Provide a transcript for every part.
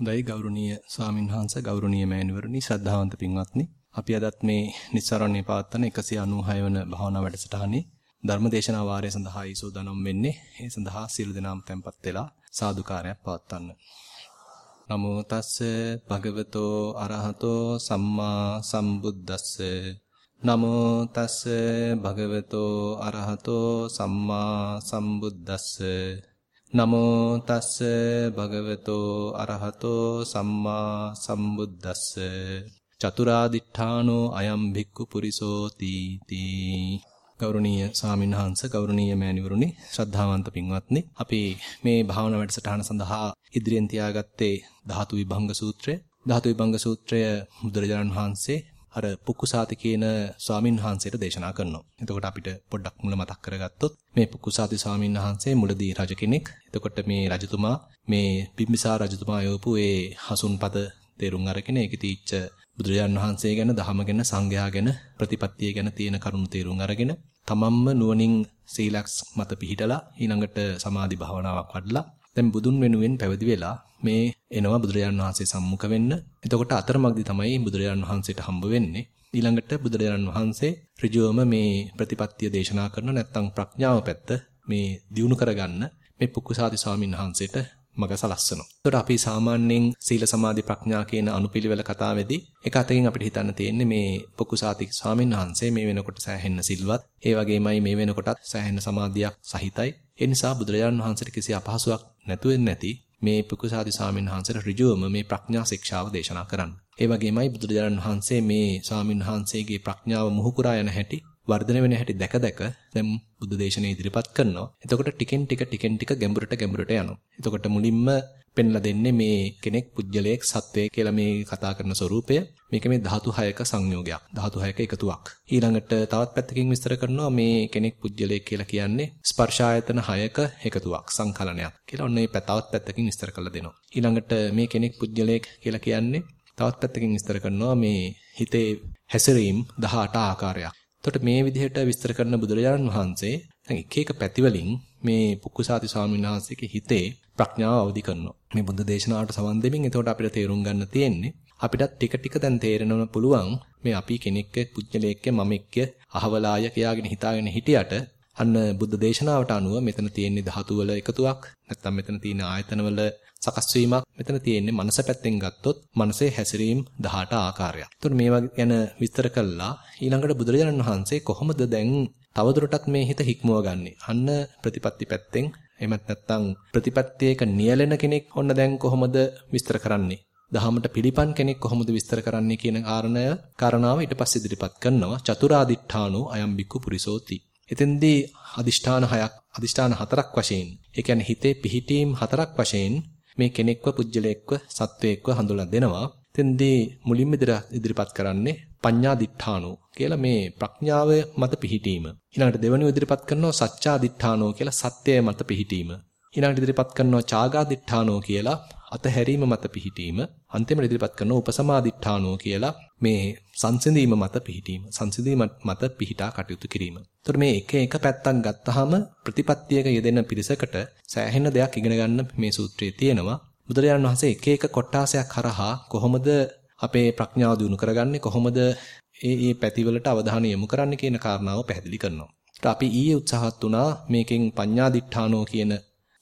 හොඳයි ගෞරවනීය ස්වාමින්වහන්සේ ගෞරවනීය මෑණිවරණි ශ්‍රද්ධාවන්ත පින්වත්නි. අපි අදත් මේ නිස්සාරණේ පවත්වන 196 වන භාවනා වැඩසටහනේ ධර්මදේශනා වාරය සඳහායි සූදානම් වෙන්නේ. ඒ සඳහා සියලු දෙනාම tempත් වෙලා සාදුකාරයක් පවත්වන්න. නමෝ තස්ස භගවතෝ අරහතෝ සම්මා සම්බුද්දස්ස. නමෝ තස්ස භගවතෝ අරහතෝ සම්මා සම්බුද්දස්ස. නමෝ තස්ස භගවතෝ අරහතෝ සම්මා සම්බුද්දස්ස චතුරාදිඨානෝ අයම් භික්ඛු පුරිසෝ තීති. ගෞරවනීය ස්වාමින්වහන්ස ගෞරවනීය මෑණිවරුනි ශ්‍රද්ධාවන්ත පින්වත්නි අපි මේ භාවනා වැඩසටහන සඳහා ඉදිරියෙන් තියාගත්තේ ධාතු විභංග සූත්‍රය. ධාතු විභංග සූත්‍රය බුදුරජාණන් වහන්සේ අර පුක්කුසාති කියන ස්වාමින් වහන්සේට දේශනා කරනවා. එතකොට අපිට පොඩ්ඩක් මුල මතක් කරගත්තොත් මේ පුක්කුසාති ස්වාමින් වහන්සේ මුලදී රජ කෙනෙක්. එතකොට මේ රජතුමා මේ බිම්බිසාර රජතුමා යවපු ඒ හසුන්පත තේරුම් අරගෙන ඒකේ තීච්ච බුදුරජාන් වහන්සේ ගැන, දහම ගැන, සංඝයා ගැන, ප්‍රතිපත්තිය ගැන තියෙන කරුණු තේරුම් අරගෙන තමන්ම නුවණින් සීලක්ස් මත පිහිටලා ඊළඟට සමාධි භාවනාවක් වඩලා දැන් බුදුන් වෙනුවෙන් පැවිදි වෙලා මේ එනවා බුදුරජාණන් වහන්සේ සම්මුඛ වෙන්න. එතකොට අතරමඟදී තමයි බුදුරජාණන් වහන්සේට හම්බ වෙන්නේ. ඊළඟට බුදුරජාණන් වහන්සේ ඍජුවම මේ ප්‍රතිපත්තිය දේශනා කරන නැත්නම් ප්‍රඥාව පැත්ත මේ දියුණු කරගන්න මේ පුක්කුසාති ස්වාමීන් වහන්සේට මඟ සලස්සනවා. එතකොට අපි සාමාන්‍යයෙන් සීල සමාධි ප්‍රඥා කියන අනුපිළිවෙල කතාවේදී එක අතකින් අපිට හිතන්න තියෙන්නේ මේ පොකුසාති ස්වාමීන් වහන්සේ මේ වෙනකොට සෑහෙන්න සිල්වත්, ඒ වගේමයි මේ වෙනකොටත් සෑහෙන්න සමාධියක් සහිතයි. ඒ නිසා බුදුරජාණන් වහන්සේට කිසි අපහසුාවක් නැතුව නැති මේ පුකුසාති ස්වාමීන් වහන්සේට ඍජුවම මේ ප්‍රඥා ශික්ෂාව දේශනා කරන්න. ඒ වගේමයි බුදුරජාණන් වහන්සේ මේ ස්වාමීන් වහන්සේගේ ප්‍රඥාව මුහුකුරා යන හැටි වර්ධනය වෙන හැටි දැක දැක දැන් බුද්ධ දේශනේ ඉදිරිපත් කරනවා. එතකොට ටිකෙන් ටික ටිකෙන් ටික ගැඹුරට ගැඹුරට යනවා. එතකොට මුලින්ම පෙන්ලා දෙන්නේ මේ කෙනෙක් පුජ්‍යලයක් සත්වයේ කියලා මේ කතා කරන ස්වરૂපය. මේක මේ ධාතු 6ක සංයෝගයක්. ධාතු 6ක එකතුවක්. ඊළඟට තවත් පැත්තකින් විස්තර කරනවා මේ කෙනෙක් පුජ්‍යලයක් කියලා කියන්නේ ස්පර්ශායතන 6ක එකතුවක් සංකලනයක් කියලා. ඔන්න මේ තවත් පැත්තකින් විස්තර කරලා දෙනවා. ඊළඟට මේ කෙනෙක් පුජ්‍යලයක් කියලා කියන්නේ තවත් පැත්තකින් විස්තර කරනවා මේ හිතේ හැසිරීම් 18 ආකාරයක්. එතකොට මේ විදිහට විස්තර කරන බුදුරජාණන් වහන්සේ දැන් එක එක පැතිවලින් මේ පුක්කුසාති ස්වාමීන් වහන්සේගේ හිතේ ප්‍රඥාව අවදි කරනවා. මේ බුද්ධ දේශනාවට සවන් දෙමින් එතකොට අපිට තේරුම් ගන්න තියෙන්නේ අපිටත් ටික ටික දැන් තේරෙනවන පුළුවන් මේ අපි කෙනෙක්ක පුජ්‍යලයක්ක මමෙක්ක අහවලාය කියාගෙන හිතාගෙන හිටියට අන්න බුද්ධ දේශනාවට අනුව මෙතන තියෙන ධාතු වල එකතුවක් නැත්නම් මෙතන තියෙන ආයතන වල සකස් වීමක් මෙතන තියෙන්නේ මනස පැත්තෙන් ගත්තොත් මනසේ හැසිරීම් 18 ආකාරයක්. ඒතකොට මේවා ගැන විස්තර කළා ඊළඟට බුදුරජාණන් වහන්සේ කොහොමද දැන් තවදුරටත් මේ හිත හික්මව ගන්නෙ? අන්න ප්‍රතිපත්ති පැත්තෙන් එහෙමත් නැත්නම් ප්‍රතිපත්තියක නියැලෙන කෙනෙක් ඔන්න දැන් කොහොමද විස්තර කරන්නේ? දහමට පිළිපන් කෙනෙක් කොහොමද විස්තර කරන්නේ කියන කාරණය කාරණාව ඊට පස්සේ ඉදිරිපත් කරනවා චතුරාදිඨානෝ අයම් බික්කු පුරිසෝති. එතෙන්දී අදිෂ්ඨාන හයක් අදිෂ්ඨාන හතරක් වශයෙන් ඒ කියන්නේ හිතේ පිහිටීම් හතරක් වශයෙන් මේ කෙනෙක්ව පුජ්‍යලෙක්ව සත්වයෙක්ව හඳුනලා දෙනවා. එතෙන්දී මුලින්ම ඉදිරිපත් කරන්නේ පඤ්ඤා දිඨානෝ කියලා මේ ප්‍රඥාව මත පිහිටීම. ඊළඟට දෙවෙනිව ඉදිරිපත් කරනවා සච්චා දිඨානෝ කියලා සත්‍යය මත පිහිටීම. ඊළඟට ඉදිරිපත් කරනවා චාගා දිඨානෝ කියලා අතහැරීම මත පිහිටීම අන්තිමට ඉදිරිපත් කරන උපසමාදිඨානෝ කියලා මේ සංසිඳීම මත පිහිටීම සංසිඳීම මත පිහිටා කටයුතු කිරීම. ඒතර මේ එක එක පැත්තක් ගත්තාම ප්‍රතිපත්තියක යෙදෙන පිරිසකට සෑහෙන දෙයක් ඉගෙන ගන්න මේ සූත්‍රයේ තියෙනවා. බුදුරජාණන් වහන්සේ එක එක කොටාසයක් හරහා කොහොමද අපේ ප්‍රඥාව දිනු කරගන්නේ කොහොමද ඒ ඒ පැතිවලට අවධානය යොමු කරන්න කියන කාරණාව පැහැදිලි කරනවා. අපි ඊයේ උත්සාහත් වුණා මේකෙන් පඤ්ඤාදිඨානෝ කියන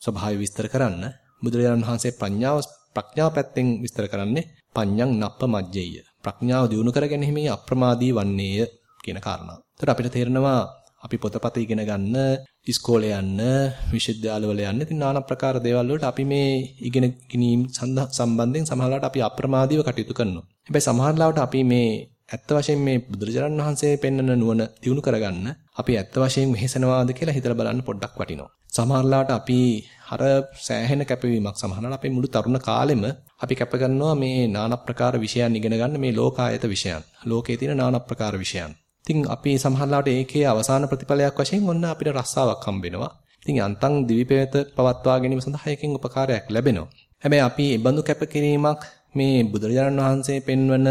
ස්වභාවය විස්තර කරන්න. බුදුරජාණන් වහන්සේ ප්‍රඥාව ප්‍රඥාව පැත්තෙන් විස්තර කරන්නේ පඤ්ඤං නප්ප මජ්ජෙය. ප්‍රඥාව දියුණු කර ගැනීමේ අප්‍රමාදී වන්නේය කියන කාරණාව. එතකොට අපිට තේරෙනවා අපි පොතපත ඉගෙන ගන්න, ඉස්කෝලේ යන්න, විශ්වවිද්‍යාලවල යන්න, ඉතින් নানা ප්‍රකාර දේවල් වලට අපි මේ ඉගෙන ගැනීම සම්බන්ධයෙන් සමහරවිට අපි අප්‍රමාදීව කටයුතු කරනවා. හැබැයි සමහරවිට අපි මේ ඇත්ත වශයෙන් මේ බුදුරජාණන් වහන්සේ පෙන්වන නුවණ දිනු කරගන්න අපි ඇත්ත වශයෙන් මෙහෙසනවාද කියලා හිතලා බලන්න පොඩ්ඩක් වටිනවා. සමහරලාට අපි අර සෑහෙන කැපවීමක් සමහරවිට අපේ මුළු තරුණ කාලෙම අපි කැප කරනවා මේ নানা ප්‍රකාර විෂයන් ඉගෙන ගන්න මේ ලෝකායත විෂයන්. ලෝකයේ තියෙන নানা ප්‍රකාර විෂයන්. ඉතින් අපි සමහරලාට ඒකේ අවසාන ප්‍රතිඵලයක් වශයෙන් ඔන්න අපිට රස්සාවක් හම්බ ඉතින් යන්තම් දිවිපෙත පවත්වා ගැනීම සඳහා එකකින් උපකාරයක් ලැබෙනවා. හැබැයි අපි මේ බඳු කැපකිරීමක් මේ බුදුරජාණන් වහන්සේ පෙන්වන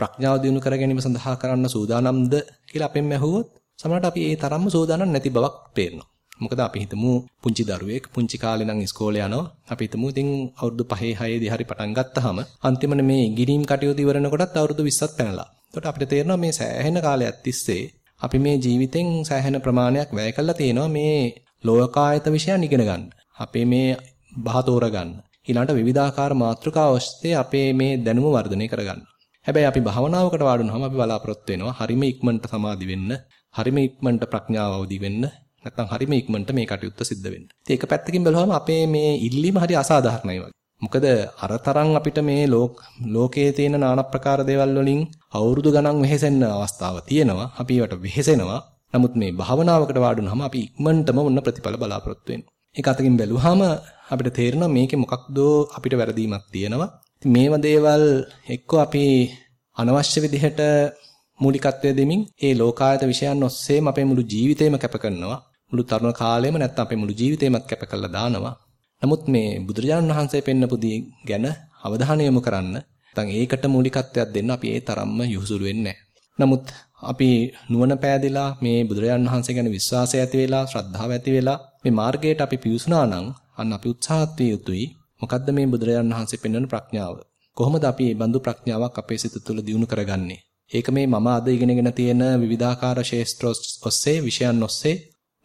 ප්‍රඥාව දිනු කර ගැනීම සඳහා කරන්න සූදානම්ද කියලා අපෙන් ඇහුවොත් සමහරවිට අපි ඒ තරම්ම සූදානම් නැති බවක් පේනවා. මොකද අපි හිතමු පුංචි දරුවෙක් පුංචි කාලේ නම් ඉස්කෝලේ යනවා. අපි හිතමු ඉතින් අවුරුදු 5 6 දී හරි පටන් ගත්තාම අන්තිමට මේ ඉගිනීම් කටයුතු ඉවරනකොටත් අවුරුදු 20ක් පැනලා. එතකොට අපිට තේරෙනවා මේ සෑහෙන කාලයක් තිස්සේ අපි මේ ජීවිතෙන් සෑහෙන ප්‍රමාණයක් වැය කළා තියෙනවා මේ ලෝකායත විෂයන් ඉගෙන ගන්න. අපේ මේ බහ තෝරගන්න. ඊළඟට විවිධාකාර මාතෘකා ඔස්සේ අපේ මේ දැනුම වර්ධනය කරගන්න. හැබැයි අපි භවනාවකට වාඩුනහම අපි බලාපොරොත්තු වෙනවා හරිම ඉක්මනට සමාධි වෙන්න, හරිම ඉක්මනට ප්‍රඥාව අවදි වෙන්න, නැත්නම් හරිම ඉක්මනට මේ කටයුත්ත සිද්ධ වෙන්න. ඉතින් එක පැත්තකින් බැලුවම අපේ මේ ඉල්ලීම හරි අසාධාරණයි වගේ. මොකද අරතරන් අපිට මේ ලෝකයේ තියෙන নানা ප්‍රකාර දේවල් වලින් අවුරුදු ගණන් වෙහෙසෙන්න අවස්ථාව තියෙනවා. අපි ඒවට වෙහෙසෙනවා. නමුත් මේ භාවනාවකට වාඩුනහම අපි ඉක්මනටම මොන ප්‍රතිඵල බලාපොරොත්තු වෙනවා. ඒක අතකින් බැලුවාම අපිට තේරෙනවා මේකේ මොකක්දෝ අපිට වැරදීමක් තියෙනවා. ඉතින් මේව දේවල් එක්කෝ අපි අනවශ්‍ය විදිහට මූලිකත්වය දෙමින් ඒ ලෝකායත විෂයන් ඔස්සේම අපේ මුළු ජීවිතේම කැප කරනවා. මුළු තරුණ කාලෙම නැත්නම් අපේ මුළු ජීවිතේමත් කැප කරලා දානවා. නමුත් මේ බුදුරජාණන් වහන්සේ පෙන්නපු දී ගැන අවධානය යොමු කරන්න නැත්නම් ඒකට මූලිකත්වයක් දෙන්න අපි ඒ තරම්ම යොහුසුළු වෙන්නේ නමුත් අපි නුවණ පෑදෙලා මේ බුදුරජාණන් වහන්සේ ගැන විශ්වාසය ඇති වෙලා ශ්‍රද්ධාව ඇති වෙලා මේ මාර්ගයට අපි පිවිසුනා නම් අන්න අපි උත්සාහත් විය යුතුයි. මොකද්ද මේ බුදුරජාණන් වහන්සේ පෙන්වන ප්‍රඥාව? කොහොමද අපි මේ බඳු ප්‍රඥාවක් අපේ සිත තුළ දියුණු කරගන්නේ? ඒක මේ මම අද ඉගෙනගෙන තියෙන විවිධාකාර ශේෂ්ත්‍ර ඔස්සේ විෂයන් ඔස්සේ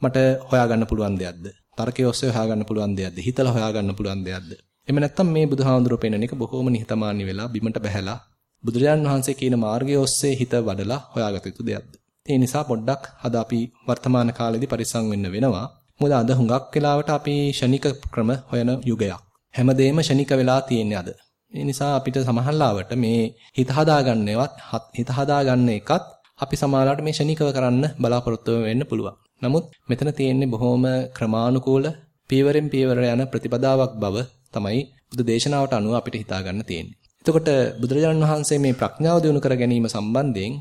මට හොයාගන්න පුළුවන් දෙයක්ද? තර්කයේ ඔස්සේ හොයාගන්න පුළුවන් දෙයක්ද? හිතලා හොයාගන්න පුළුවන් දෙයක්ද? එහෙම නැත්නම් මේ බුදුහාමුදුරුවෝ පෙන්වන එක බොහොම නිහතමානී වෙලා බිමට බැහැලා බුදුරජාණන් වහන්සේ කියන මාර්ගය ඔස්සේ හිත වඩලා හොයාගත යුතු දෙයක්ද? ඒ නිසා පොඩ්ඩක් අද අපි වර්තමාන කාලෙදී පරිස්සම් වෙන්න වෙනවා. මොකද අද හුඟක් වෙලාවට අපි ෂණික ක්‍රම හොයන යුගයක්. හැමදේම ෂණික වෙලා තියෙන්නේ අද. ඒ නිසා අපිට සමහරලාවට මේ හිත හදාගන්නේවත් හිත හදාගන්න එකත් අපි සමහරලාවට මේ ෂණිකව කරන්න බලාපොරොත්තු වෙන්න පුළුවන්. නමුත් මෙතන තියෙන්නේ බොහොම ක්‍රමානුකූල පීවරෙන් පීවර යන ප්‍රතිපදාවක් බව තමයි බුදු දේශනාවට අනුව අපිට හිතා ගන්න තියෙන්නේ. එතකොට බුදුරජාණන් වහන්සේ මේ ප්‍රඥාව දිනු කර ගැනීම සම්බන්ධයෙන්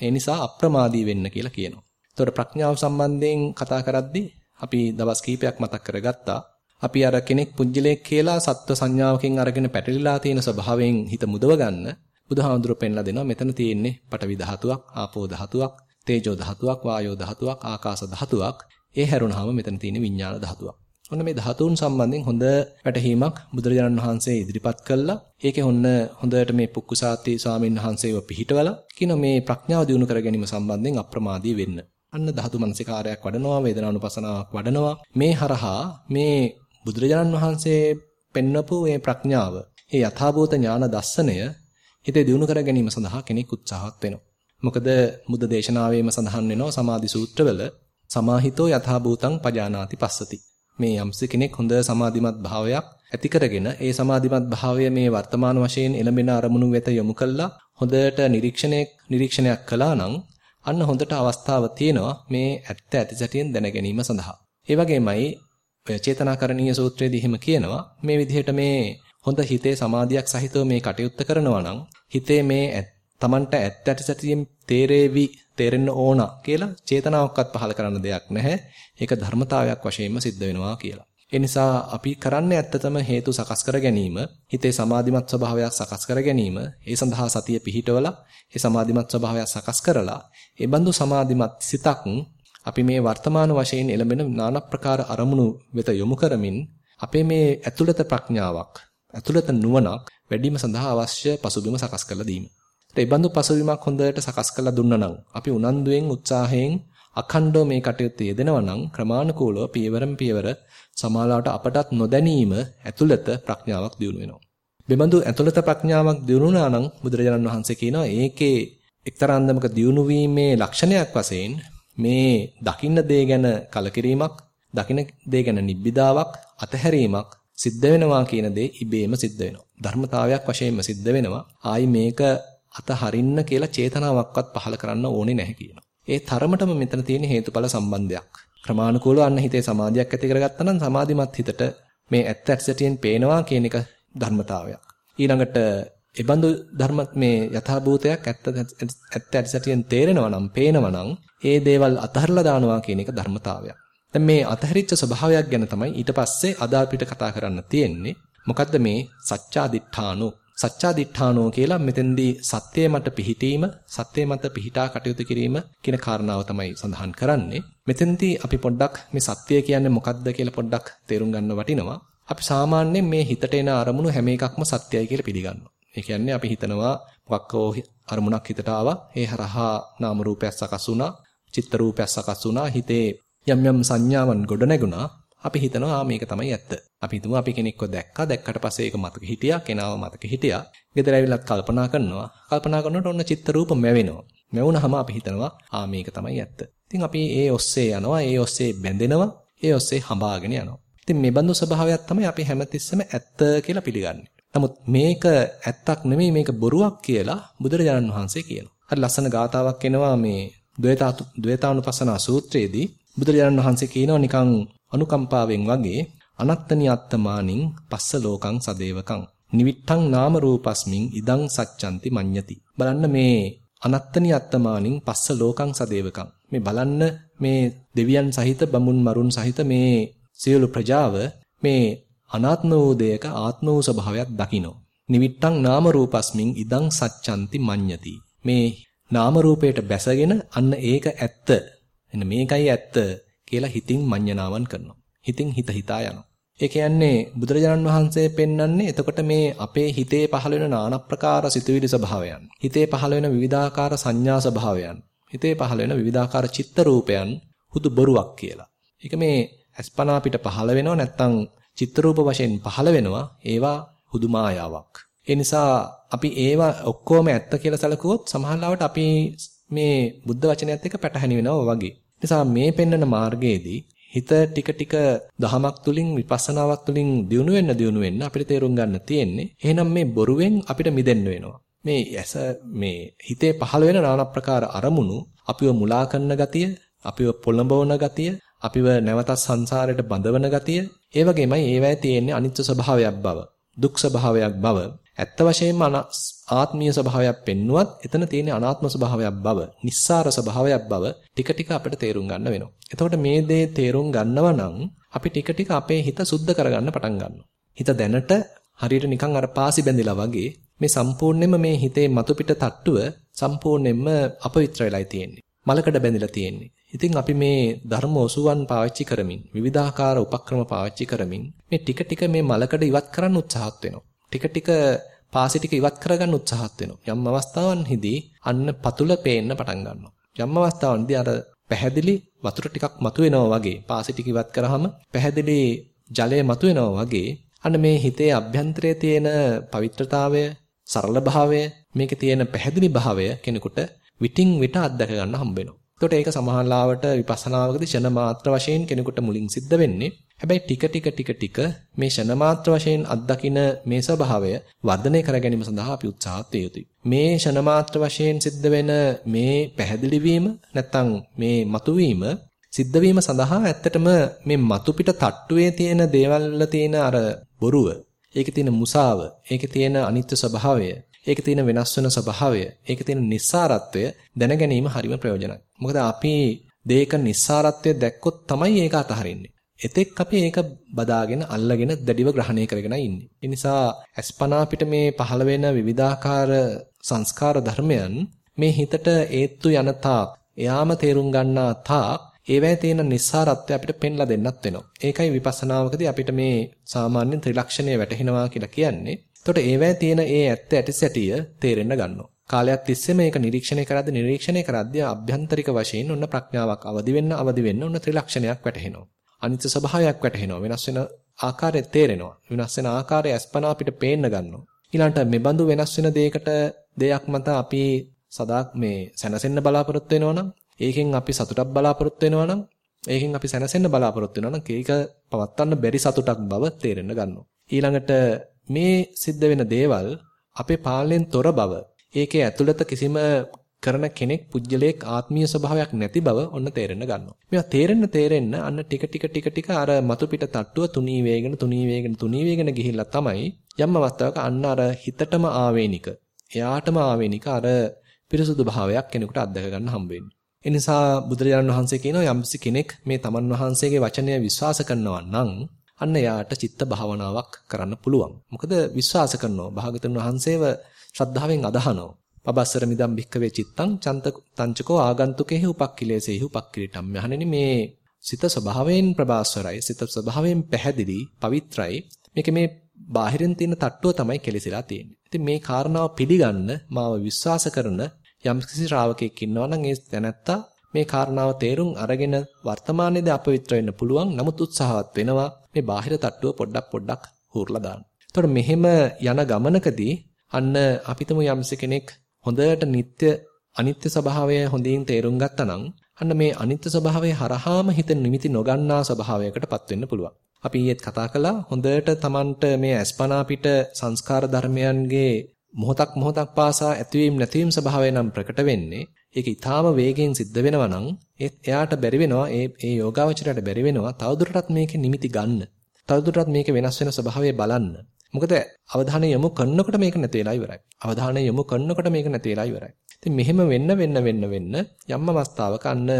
ඒ නිසා අප්‍රමාදී වෙන්න කියලා කියනවා. එතකොට ප්‍රඥාව සම්බන්ධයෙන් කතා කරද්දී අපි දවස් කිහිපයක් මතක් කරගත්තා. අපි අර කෙනෙක් පුජ්‍යලයක් කියලා සත්ව සංඥාවකින් අරගෙන පැටලිලා තියෙන ස්වභාවයෙන් හිත මුදව ගන්න බුදුහාමුදුරුවෝ පෙන්ලා දෙනවා මෙතන තියෙන්නේ පඨවි ධාතුවක්, ආපෝ ධාතුවක්, තේජෝ ධාතුවක්, වායෝ ධාතුවක්, ආකාශ ධාතුවක්. ඒ හැරුණාම මෙතන තියෙන විඥාන ධාතුවක්. ඔන්න මේ ධාතුන් සම්බන්ධයෙන් හොඳ වැටහීමක් බුදුරජාණන් වහන්සේ ඉදිරිපත් කළා. ඒකේ හොන්න හොඳට මේ පුක්කුසාති ස්වාමීන් වහන්සේව පිළිහිටවලා කියන මේ ප්‍රඥාව දිනු කර ගැනීම සම්බන්ධයෙන් අප්‍රමාදී වෙන්න. අන්න ධාතු මනසිකාරයක් වඩනවා, වේදනානුපසනාවක් වඩනවා. මේ හරහා මේ බුදුරජාණන් වහන්සේ පෙන්වපු මේ ප්‍රඥාව, මේ යථාභූත ඥාන දර්ශනය හිතේ දිනු කර ගැනීම සඳහා කෙනෙක් උත්සාහවත් වෙනවා. මොකද බුද්ධ දේශනාවේම සඳහන් වෙනවා සමාධි සූත්‍රවල සමාහිතෝ යථාභූතං පජානාති පස්සති. මේ යම්ස කෙනෙක් හොඳ සමාධිමත් භාවයක් ඇති කරගෙන ඒ සමාධිමත් භාවය මේ වර්තමාන වශයෙන් එළඹෙන අරමුණු වෙත යොමු කළා හොඳට නිරීක්ෂණයක් නිරීක්ෂණයක් කළා නම් අන්න හොඳට අවස්ථාව තියෙනවා මේ ඇත්ත ඇති සැටියෙන් දැන ගැනීම සඳහා. ඒ වගේමයි ඔය චේතනාකරණීය සූත්‍රයේදී එහෙම කියනවා මේ විදිහට මේ හොඳ හිතේ සමාධියක් සහිතව මේ කටයුත්ත කරනවා නම් හිතේ මේ තමන්ට ඇත්ත ඇති සැටියෙන් තේරේවි තේරෙන්න ඕන කියලා චේතනාවක්වත් පහල කරන්න දෙයක් නැහැ. ඒක ධර්මතාවයක් වශයෙන්ම සිද්ධ වෙනවා කියලා. ඒ නිසා අපි කරන්නේ ඇත්තටම හේතු සකස් කර ගැනීම, හිතේ සමාධිමත් ස්වභාවයක් සකස් කර ගැනීම, ඒ සඳහා සතිය පිහිටවලා, ඒ සමාධිමත් ස්වභාවයක් සකස් කරලා, ඒ බඳු සමාධිමත් සිතක් අපි මේ වර්තමාන වශයෙන් එළඹෙන নানা ප්‍රකාර අරමුණු වෙත යොමු කරමින් අපේ මේ ඇතුළත ප්‍රඥාවක්, ඇතුළත නුවණක් වැඩිම සඳහා අවශ්‍ය පසුබිම සකස් කරලා දීම. ඒ බඳු පසුබිමක් හොඳට සකස් කරලා දුන්නා නම් අපි උනන්දුවෙන් උත්සාහයෙන් අඛණ්ඩව මේ කටයුත්ත යෙදෙනවා නම් ක්‍රමානුකූලව පියවරම් පියවර සමාලාවට අපටත් නොදැනීම ඇතුළත ප්‍රඥාවක් දියුණු වෙනවා. බෙබඳු ඇතුළත ප්‍රඥාවක් දියුණුනා නම් බුදුරජාණන් වහන්සේ කියනවා ඒකේ එක්තරා අන්දමක දියුණු වීමේ ලක්ෂණයක් වශයෙන් මේ දකින්න දේ ගැන කලකිරීමක්, දකින්න දේ ගැන නිබ්බිදාවක්, අතහැරීමක් සිද්ධ වෙනවා කියන දේ ඉබේම සිද්ධ වෙනවා. ධර්මතාවයක් වශයෙන්ම සිද්ධ වෙනවා. ආයි මේක අතහරින්න කියලා චේතනාවක්වත් පහල කරන්න ඕනේ නැහැ කියනවා. ඒ තරමටම මෙතන තියෙන හේතුඵල සම්බන්ධයක්. ක්‍රමානුකූලව අන්න හිතේ සමාධියක් ඇති කරගත්තා නම් සමාධිමත් හිතට මේ ඇත්ත ඇත්තටියෙන් පේනවා කියන එක ධර්මතාවයක්. ඊළඟට ඒබඳු ධර්ම මේ යථාභූතයක් ඇත්ත ඇත්ත ඇත්තටියෙන් තේරෙනවා නම් පේනවා නම් ඒ දේවල් අතහරලා දානවා කියන එක ධර්මතාවයක්. දැන් මේ අතහැරිච්ච ස්වභාවයක් ගැන තමයි ඊට පස්සේ අද අපිට කතා කරන්න තියෙන්නේ. මොකද්ද මේ සත්‍යාදිඨානෝ සත්‍යාදිඨානෝ කියලා මෙතෙන්දී සත්‍යය මත පිහිටීම, සත්‍යය මත පිහිටා කටයුතු කිරීම කියන කාරණාව තමයි සඳහන් කරන්නේ. මෙතෙන්දී අපි පොඩ්ඩක් මේ සත්‍යය කියන්නේ මොකක්ද කියලා පොඩ්ඩක් තේරුම් ගන්න වටිනවා. අපි සාමාන්‍යයෙන් මේ හිතට එන අරමුණු හැම එකක්ම සත්‍යයි කියලා පිළිගන්නවා. ඒ කියන්නේ අපි හිතනවා මොකක් අරමුණක් හිතට ආවා. ඒ හරහා නාම රූපයක් සකස් වුණා, චිත්ත රූපයක් සකස් වුණා, හිතේ යම් යම් සංඥාවන් ගොඩ නැගුණා. අපි හිතනවා ආ මේක තමයි ඇත්ත. අපි හිතමු අපි කෙනෙක්ව දැක්කා. දැක්කට පස්සේ ඒක මතක හිටියා. කෙනාව මතක හිටියා. ගෙදර ඇවිල්ලත් කල්පනා කරනවා. කල්පනා කරනකොට ඔන්න චිත්ත රූප මැවෙනවා. මැවුනහම අපි හිතනවා ආ මේක තමයි ඇත්ත. ඉතින් අපි ඒ ඔස්සේ යනවා. ඒ ඔස්සේ බැඳෙනවා. ඒ ඔස්සේ හඹාගෙන යනවා. ඉතින් මේ බඳු ස්වභාවයක් තමයි අපි හැමතිස්සෙම ඇත්ත කියලා පිළිගන්නේ. නමුත් මේක ඇත්තක් නෙමෙයි මේක බොරුවක් කියලා බුදුරජාණන් වහන්සේ කියනවා. හරි ලස්සන ගාතාවක් එනවා මේ ද්වේතානුපස්සනා සූත්‍රයේදී. බුදුරජාණන් වහන්සේ කියනවා නිකන් අනුකම්පාවෙන් වගේ අනත්තනි අත්තමානින් පස්ස ලෝකං සදේවකං. නිවිට්ඨං නාම රූපස්මින් ඉදං සච්ඡanti මඤ්ඤති. බලන්න මේ අනත්තනි අත්තමානින් පස්ස ලෝකං සදේවකං. මේ බලන්න මේ දෙවියන් සහිත බමුණු මරුන් සහිත මේ සියලු ප්‍රජාව මේ අනාත්ම වූ දෙයක ආත්ම වූ ස්වභාවයක් දකිනෝ. නිවිට්ටං නාම රූපස්මින් ඉදං සච්ඡanti මඤ්ඤති. මේ නාම රූපයට බැසගෙන අන්න ඒක ඇත්ත. එන්න මේකයි ඇත්ත කියලා හිතින් මඤ්ඤණාවන් කරනවා. හිතින් හිත හිතා යනවා. ඒ කියන්නේ බුදුරජාණන් වහන්සේ පෙන්වන්නේ එතකොට මේ අපේ හිතේ පහළ වෙන নানা ප්‍රකාර සිතුවිලි ස්වභාවයන්. හිතේ පහළ වෙන විවිධාකාර සංඥා ස්වභාවයන්. හිතේ පහළ වෙන විවිධාකාර චිත්ත රූපයන් හුදු බොරුවක් කියලා. ඒක මේ අස්පනා පිට පහළ වෙනව නැත්නම් චිත්‍රූප වශයෙන් පහළ වෙනවා ඒවා හුදු මායාවක්. ඒ නිසා අපි ඒවා ඔක්කොම ඇත්ත කියලා සැලකුවොත් සමහරවිට අපි මේ බුද්ධ වචනයත් එක්ක පැටහැනි වෙනවා වගේ. නිසා මේ පෙන්වන මාර්ගයේදී හිත ටික ටික දහමක් තුලින් විපස්සනාවක් තුලින් දියුණු වෙන්න දියුණු වෙන්න අපිට තේරුම් ගන්න තියෙන්නේ. එහෙනම් මේ බොරුවෙන් අපිට මිදෙන්න වෙනවා. මේ ඇස මේ හිතේ පහළ වෙන নানা ප්‍රකාර අරමුණු අපිව මුලා කරන ගතිය, අපිව පොළඹවන ගතිය, අපිව නැවතත් සංසාරයට බඳවන ගතිය, ඒ වගේමයි ඒවැය තියෙන්නේ අනිත්‍ය ස්වභාවයක් බව, දුක් ස්වභාවයක් බව. ඇත්ත වශයෙන්ම ආත්මීය ස්වභාවයක් පෙන්නුවත් එතන තියෙන අනාත්ම ස්වභාවයක් බව, නිස්සාර ස්වභාවයක් බව ටික ටික අපිට තේරුම් ගන්න වෙනවා. එතකොට මේ දේ තේරුම් ගන්නවා නම් අපි ටික ටික අපේ හිත සුද්ධ කරගන්න පටන් ගන්නවා. හිත දැනට හරියට නිකන් අර පාසි බැඳිලා වගේ මේ සම්පූර්ණයෙන්ම මේ හිතේ මතු පිට තට්ටුව සම්පූර්ණයෙන්ම අපවිත්‍ර වෙලායි තියෙන්නේ. මලකඩ බැඳිලා තියෙන්නේ. ඉතින් අපි මේ ධර්ම ඔසුවන් පාවිච්චි කරමින් විවිධාකාර උපක්‍රම පාවිච්චි කරමින් මේ ටික ටික මේ මලකඩ ඉවත් කරන්න උත්සාහත් වෙනවා. ටික ටික පාසි ටික ඉවත් කරගන්න උත්සාහත් වෙනවා. යම් අවස්ථාවන්හිදී අන්න පතුල පේන්න පටන් ගන්නවා. යම් අවස්ථාවන්දී අර පැහැදිලි වතුර ටිකක් මතුවෙනවා වගේ පාසි ටික ඉවත් කරාම පැහැදිලි ජලය මතුවෙනවා වගේ අන්න මේ හිතේ අභ්‍යන්තරයේ තියෙන පවිත්‍රතාවය, සරල භාවය, මේකේ තියෙන පැහැදිලි භාවය කෙනෙකුට විටින් විට අත්දක ගන්න හම්බ වෙනවා. එතකොට ඒක සමහරලාවට විපස්සනාවකදී ෂණ මාත්‍ර වශයෙන් කෙනෙකුට මුලින් සිද්ධ වෙන්නේ. හැබැයි ටික ටික ටික ටික මේ ෂණ මාත්‍ර වශයෙන් අත්දකින මේ ස්වභාවය වර්ධනය කර ගැනීම සඳහා අපි උත්සාහත් යුතුයි. මේ ෂණ මාත්‍ර වශයෙන් සිද්ධ වෙන මේ පැහැදිලි වීම නැත්තම් මේ මතුවීම සිද්ධ වීම සඳහා ඇත්තටම මේ මතු පිට තට්ටුවේ තියෙන දේවල් වල තියෙන අර බොරුව, ඒකේ තියෙන මුසාව, ඒකේ තියෙන අනිත්‍ය ස්වභාවය, ඒකේ තියෙන වෙනස් වෙන ස්වභාවය, ඒකේ තියෙන නිස්සාරත්වය දැන ගැනීම හරිම ප්‍රයෝජනයි. මොකද අපි දේක නිස්සාරත්වය දැක්කොත් තමයි ඒක අතහරින්නේ. එතෙක් අපි ඒක බදාගෙන අල්ලගෙන දැඩිව ග්‍රහණය කරගෙන ඉන්නේ. ඒ නිසා අස්පනා පිට මේ පහළ වෙන විවිධාකාර සංස්කාර ධර්මයන් මේ හිතට ඒත්තු යන තාක්, එයාම තේරුම් ගන්නා තාක් ඒවැය තියෙන නිස්සාරත්වය අපිට පෙන්ලා දෙන්නත් වෙනවා. ඒකයි විපස්සනාවකදී අපිට මේ සාමාන්‍ය ත්‍රිලක්ෂණය වැටහෙනවා කියලා කියන්නේ. එතකොට ඒවැය තියෙන ඒ ඇත්ත ඇටිසැටිය තේරෙන්න ගන්නවා. කාලයක් තිස්සේ මේක නිරීක්ෂණය කරද්දී නිරීක්ෂණය කරද්දී අභ්‍යන්තරික වශයෙන් ඔන්න ප්‍රඥාවක් අවදි වෙන්න අවදි වෙන්න ඔන්න ත්‍රිලක්ෂණයක් වැටහෙනවා. අනිත්‍ය ස්වභාවයක් වැටහෙනවා. වෙනස් වෙන ආකාරය තේරෙනවා. වෙනස් වෙන ආකාරය අස්පනා අපිට පේන්න ගන්නවා. ඊළඟට මේ බඳු වෙනස් වෙන දෙයකට දෙයක් මත අපි සදා මේ සැනසෙන්න බලාපොරොත්තු වෙනවා නම් ඒකෙන් අපි සතුටක් බලාපොරොත්තු වෙනවා නම් ඒකෙන් අපි සැනසෙන්න බලාපොරොත්තු වෙනවා නම් ඒක පවත්වන්න බැරි සතුටක් බව තේරෙන්න ගන්නවා. ඊළඟට මේ සිද්ධ වෙන දේවල් අපේ පාලනයෙන් තොර බව ඒකේ ඇතුළත කිසිම කරන කෙනෙක් පුජ්‍යලයක් ආත්මීය ස්වභාවයක් නැති බව ඔන්න තේරෙන්න ගන්නවා. මේවා තේරෙන්න තේරෙන්න අන්න ටික ටික ටික ටික අර මතු පිට තට්ටුව තුනී වේගෙන තුනී වේගෙන තුනී වේගෙන ගිහිල්ලා තමයි යම් අවස්ථාවක අන්න අර හිතටම ආවේනික. එයාටම ආවේනික අර පිරිසුදු භාවයක් කෙනෙකුට අත්දක ගන්න හම්බ වෙන්නේ. ඒ නිසා බුදුරජාණන් වහන්සේ කියනවා යම්සි කෙනෙක් මේ තමන් වහන්සේගේ වචනය විශ්වාස කරනවා නම් අන්න යාට චිත්ත භාවනාවක් කරන්න පුළුවන්. මොකද විශ්වාස කරනවා භාගතුන් වහන්සේව ශ්‍රද්ධාවෙන් අදහනවා. පබස්සර මිදම් භික්කවේ චිත්තං චන්ත තංචකෝ ආගන්තුකේහි උපක්ඛිලේසේහි උපක්ඛිරිටම්. යහණෙනි මේ සිත ස්වභාවයෙන් ප්‍රබාස්වරයි. සිත ස්වභාවයෙන් පැහැදිලි, පවිත්‍රායි. මේක මේ බාහිරින් තියෙන තට්ටුව තමයි කෙලිසිලා තියෙන්නේ. ඉතින් මේ කාරණාව පිළිගන්න මාව විශ්වාස කරන යම්කිසි ශ්‍රාවකෙක් ඉන්නවා නම් ඒ තැනැත්තා මේ කාරණාව තේරුම් අරගෙන වර්තමානයේදී අපවිත්‍ර වෙන්න පුළුවන්. නමුත් උත්සාහවත් වෙනවා මේ බාහිර තට්ටුව පොඩ්ඩක් පොඩ්ඩක් හුරලා දාන්න. එතකොට මෙහෙම යන ගමනකදී අන්න අපිටම යම්ස කෙනෙක් හොඳට නিত্য අනිත්‍ය ස්වභාවය හොඳින් තේරුම් ගත්තා නම් අන්න මේ අනිත්‍ය ස්වභාවය හරහාම හිත නිමිති නොගන්නා ස්වභාවයකටපත් වෙන්න පුළුවන්. අපි ඊයේත් කතා කළා හොඳට Tamanට මේ අස්පනා පිට සංස්කාර ධර්මයන්ගේ මොහොතක් මොහොතක් පාසා ඇතිවීම නැතිවීම ස්වභාවය නම් ප්‍රකට වෙන්නේ ඒක ඊටාම වේගයෙන් සිද්ධ වෙනවා නම් ඒ එයාට බැරි වෙනවා ඒ ඒ යෝගාවචරයට බැරි වෙනවා තවදුරටත් මේකේ නිමිති ගන්න. තවදුරටත් මේකේ වෙනස් වෙන ස්වභාවය බලන්න. මොකද අවධානය යොමු කරනකොට මේක නැති වෙලා ඉවරයි. අවධානය යොමු කරනකොට මේක නැති වෙලා ඉවරයි. ඉතින් මෙහෙම වෙන්න වෙන්න වෙන්න වෙන්න යම් අවස්ථාවක අන්න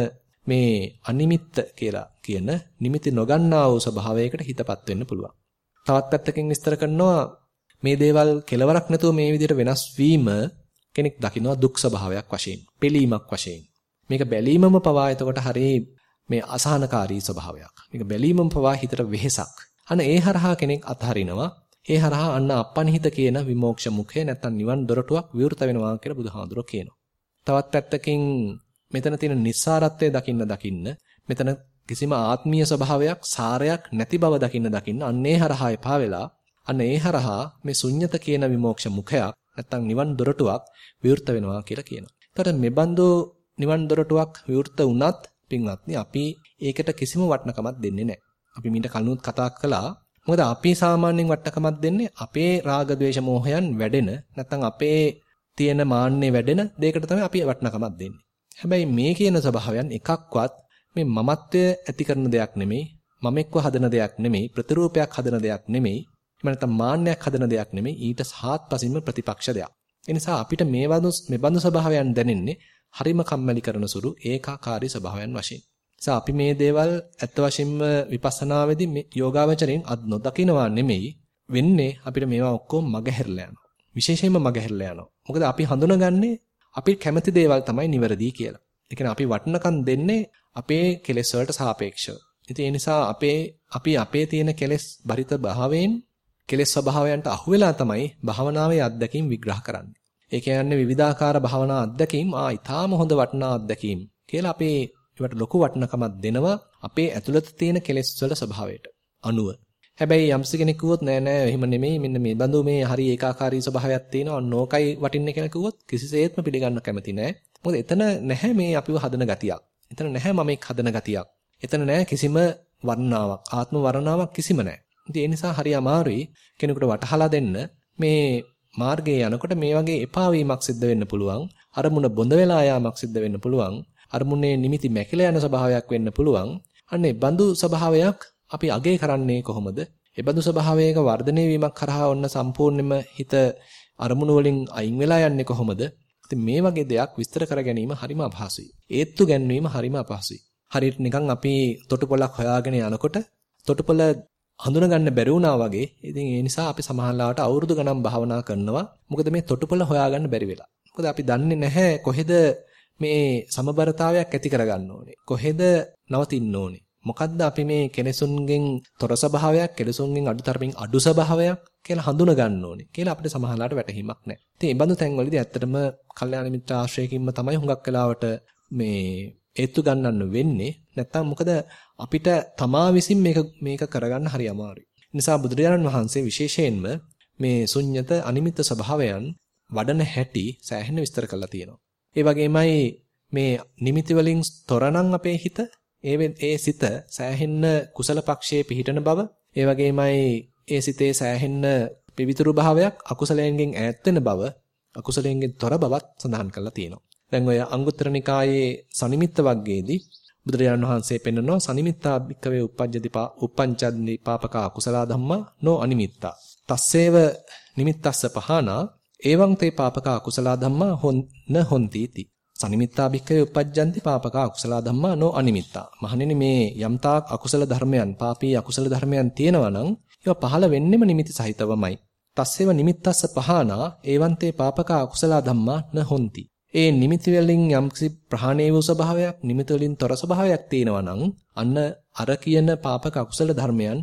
මේ අනිමිත්ත කියලා කියන නිමිති නොගන්නා වූ ස්වභාවයකට හිතපත් වෙන්න පුළුවන්. තවත් පැත්තකින් විස්තර කරනවා මේ දේවල් කෙලවරක් නැතුව මේ විදිහට වෙනස් වීම කෙනෙක් දකිනවා දුක් ස්වභාවයක් වශයෙන්, පිළීමක් වශයෙන්. මේක බැලීමම පවා එතකොට හරිය මේ අසහනකාරී ස්වභාවයක්. මේක බැලීමම පවා හිතට වෙහෙසක්. අන්න ඒ හරහා කෙනෙක් අත්හරිනවා. ඒ හරහා අන්න අපනිහිත කියන විමෝක්ෂ මුඛය නැත්තම් නිවන් දොරටුවක් විවෘත වෙනවා කියලා බුදුහාඳුරෝ කියනවා. තවත් පැත්තකින් මෙතන තියෙන නිස්සාරත්වය දකින්න දකින්න මෙතන කිසිම ආත්මීය ස්වභාවයක් සාරයක් නැති බව දකින්න දකින්න අන්නේ හරහා එපා වෙලා අන්න ඒ හරහා මේ ශුන්්‍යත කියන විමෝක්ෂ මුඛයක් නැත්තම් නිවන් දොරටුවක් විවෘත වෙනවා කියලා කියනවා. එතකොට මේ බඳු නිවන් දොරටුවක් විවෘත වුණත් පින්වත්නි අපි ඒකට කිසිම වටිනකමක් දෙන්නේ නැහැ. අපි මීට කලිනුත් කතා කළා. මොකද අපි සාමාන්‍යයෙන් වටිනකමක් දෙන්නේ අපේ රාග ద్వේෂ මෝහයන් වැඩෙන නැත්තම් අපේ තියෙන මාන්නේ වැඩෙන දෙයකට තමයි අපි වටිනකමක් දෙන්නේ. හැබැයි මේ කියන ස්වභාවයන් එකක්වත් මේ මමත්වය ඇති කරන දෙයක් නෙමෙයි, මමෙක්ව හදන දෙයක් නෙමෙයි, ප්‍රතිරූපයක් හදන දෙයක් නෙමෙයි, එහෙම නැත්නම් මාන්නයක් හදන දෙයක් නෙමෙයි, ඊට සාත්පසින්ම ප්‍රතිපක්ෂ දෙයක්. ඒ නිසා අපිට මේ වඳු මේ බඳු ස්වභාවයන් දැනෙන්නේ හරිම කම්මැලි කරන සුළු ඒකාකාරී ස්වභාවයන් වශයෙන්. නිසා අපි මේ දේවල් ඇත්ත වශයෙන්ම විපස්සනාවේදී මේ යෝගාවචරයෙන් අත් නොදකින්නවා නෙමෙයි වෙන්නේ අපිට මේවා ඔක්කොම මගහැරලා යනවා. විශේෂයෙන්ම මගහැරලා යනවා. මොකද අපි හඳුනගන්නේ අපි කැමති දේවල් තමයි නිවැරදි කියලා. ඒ කියන්නේ අපි වටිනකම් දෙන්නේ අපේ කෙලෙස් වලට සාපේක්ෂව. ඉතින් ඒ නිසා අපේ අපි අපේ තියෙන කෙලෙස් බරිත භාවයෙන් කෙලෙස් ස්වභාවයන්ට අහු වෙලා තමයි භාවනාවේ අත්දැකීම් විග්‍රහ කරන්නේ. ඒ කියන්නේ විවිධාකාර භාවනා අත්දැකීම් ආ ඊටාම හොඳ වටිනා අත්දැකීම් කියලා අපේ ඒවට ලොකු වටිනකමක් දෙනවා අපේ ඇතුළත තියෙන කෙලෙස් වල ස්වභාවයට අනුව. හැබැයි යම්ස කෙනෙක් කිව්වොත් නෑ නෑ එහෙම නෙමෙයි මෙන්න මේ බඳු මේ හරි ඒකාකාරී ස්වභාවයක් තියෙනවා නෝකයි වටින්නේ කියලා කිව්වොත් කිසිසේත්ම පිළිගන්න කැමති නෑ. මොකද එතන නැහැ මේ අපිව හදන ගතියක්. එතන නැහැ මම එක් හදන ගතියක්. එතන නැහැ කිසිම වර්ණාවක් ආත්ම වර්ණාවක් කිසිම නැහැ. ඉතින් ඒ නිසා හරි අමාරුයි කෙනෙකුට වටහලා දෙන්න මේ මාර්ගයේ යනකොට මේ වගේ එපා වීමක් සිද්ධ වෙන්න පුළුවන්. අරමුණ බොඳ වෙලා යාමක් සිද්ධ වෙන්න පුළුවන්. අරමුණේ නිමිති මැකිලා යන ස්වභාවයක් වෙන්න පුළුවන්. අන්නේ බඳු ස්වභාවයක් අපි අගේ කරන්නේ කොහොමද? ඒ බඳු ස්වභාවයක වර්ධනය වීමක් කරහා ඔන්න සම්පූර්ණයෙන්ම හිත අරමුණු වලින් අයින් වෙලා යන්නේ කොහොමද? ඉතින් මේ වගේ දෙයක් විස්තර කර ගැනීම හරිම අපහසුයි. ඒත්තු ගැන්වීම හරිම අපහසුයි. හරියට නිකන් අපි තොටුපළක් හොයාගෙන යනකොට තොටුපළ හඳුනගන්න බැරි වුණා වගේ. ඉතින් ඒ නිසා අපි සමහරලාට අවුරුදු ගණන් භාවනා කරනවා. මොකද මේ තොටුපළ හොයාගන්න බැරි වෙලා. මොකද අපි දන්නේ නැහැ කොහෙද මේ සමබරතාවයක් ඇති කරගන්න ඕනේ. කොහෙද නවතින්න ඕනේ. මොකද්ද අපි මේ කෙලෙසුන්ගෙන් තොර ස්වභාවයක්, කෙලෙසුන්ගෙන් අඩුතරමින් අඩු ස්වභාවයක් කියලා හඳුන ගන්න ඕනේ. කියලා අපිට සමහරලාට වැටහීමක් නැහැ. ඉතින් මේ බඳු තැන්වලදී ඇත්තටම කල්යාණ මිත්‍ර ආශ්‍රයකින්ම තමයි හුඟක් වෙලාවට මේ ඒත්තු ගන්නන්න වෙන්නේ. නැත්තම් මොකද අපිට තමා විසින් මේක මේක කරගන්න හරි අමාරුයි. නිසා බුදුරජාණන් වහන්සේ විශේෂයෙන්ම මේ ශුන්්‍යත අනිමිත්ත ස්වභාවයන් වඩන හැටි සෑහෙන විස්තර කරලා තියෙනවා. ඒ වගේමයි මේ නිමිති වලින් තොරනම් අපේ හිත ඒ ඒ සිත සෑහෙන්න කුසල පක්ෂයේ පිහිටන බව ඒ වගේමයි ඒ සිතේ සෑහෙන්න පිවිතුරු භාවයක් අකුසලයෙන් ඈත් වෙන බව අකුසලයෙන් තොර බවත් සඳහන් කරලා තියෙනවා. දැන් ඔය අංගුත්තර නිකායේ සනිමිත්ත වග්ගයේදී බුදුරජාණන් වහන්සේ පෙන්නනවා සනිමිත්තා භික්කවේ uppajjati uppංචද්දි පාපක අකුසලා ධම්මා නෝ අනිමිත්තා. තස්සේව නිමිත්තස්ස පහනා එවං තේ පාපක අකුසලා ධම්මා හොන්න හොන්ති ති. සනිමිත්තා භික්කවේ uppajjanti papaka akusala dhamma no animitta. මහණෙනි මේ යම්තාක් අකුසල ධර්මයන්, පාපී අකුසල ධර්මයන් තියෙනවා නම් ඒවා පහළ වෙන්නෙම නිමිති සහිතවමයි. තස්සේව නිමිත්තස්ස පහනා ඒවන්තේ පාපක අකුසල ධම්මා න හොಂತಿ. ඒ නිමිති වලින් යම්කිසි ප්‍රහාණය වූ ස්වභාවයක්, නිමිති වලින් තොර ස්වභාවයක් තියෙනවා නම් අන්න අර කියන පාපක අකුසල ධර්මයන්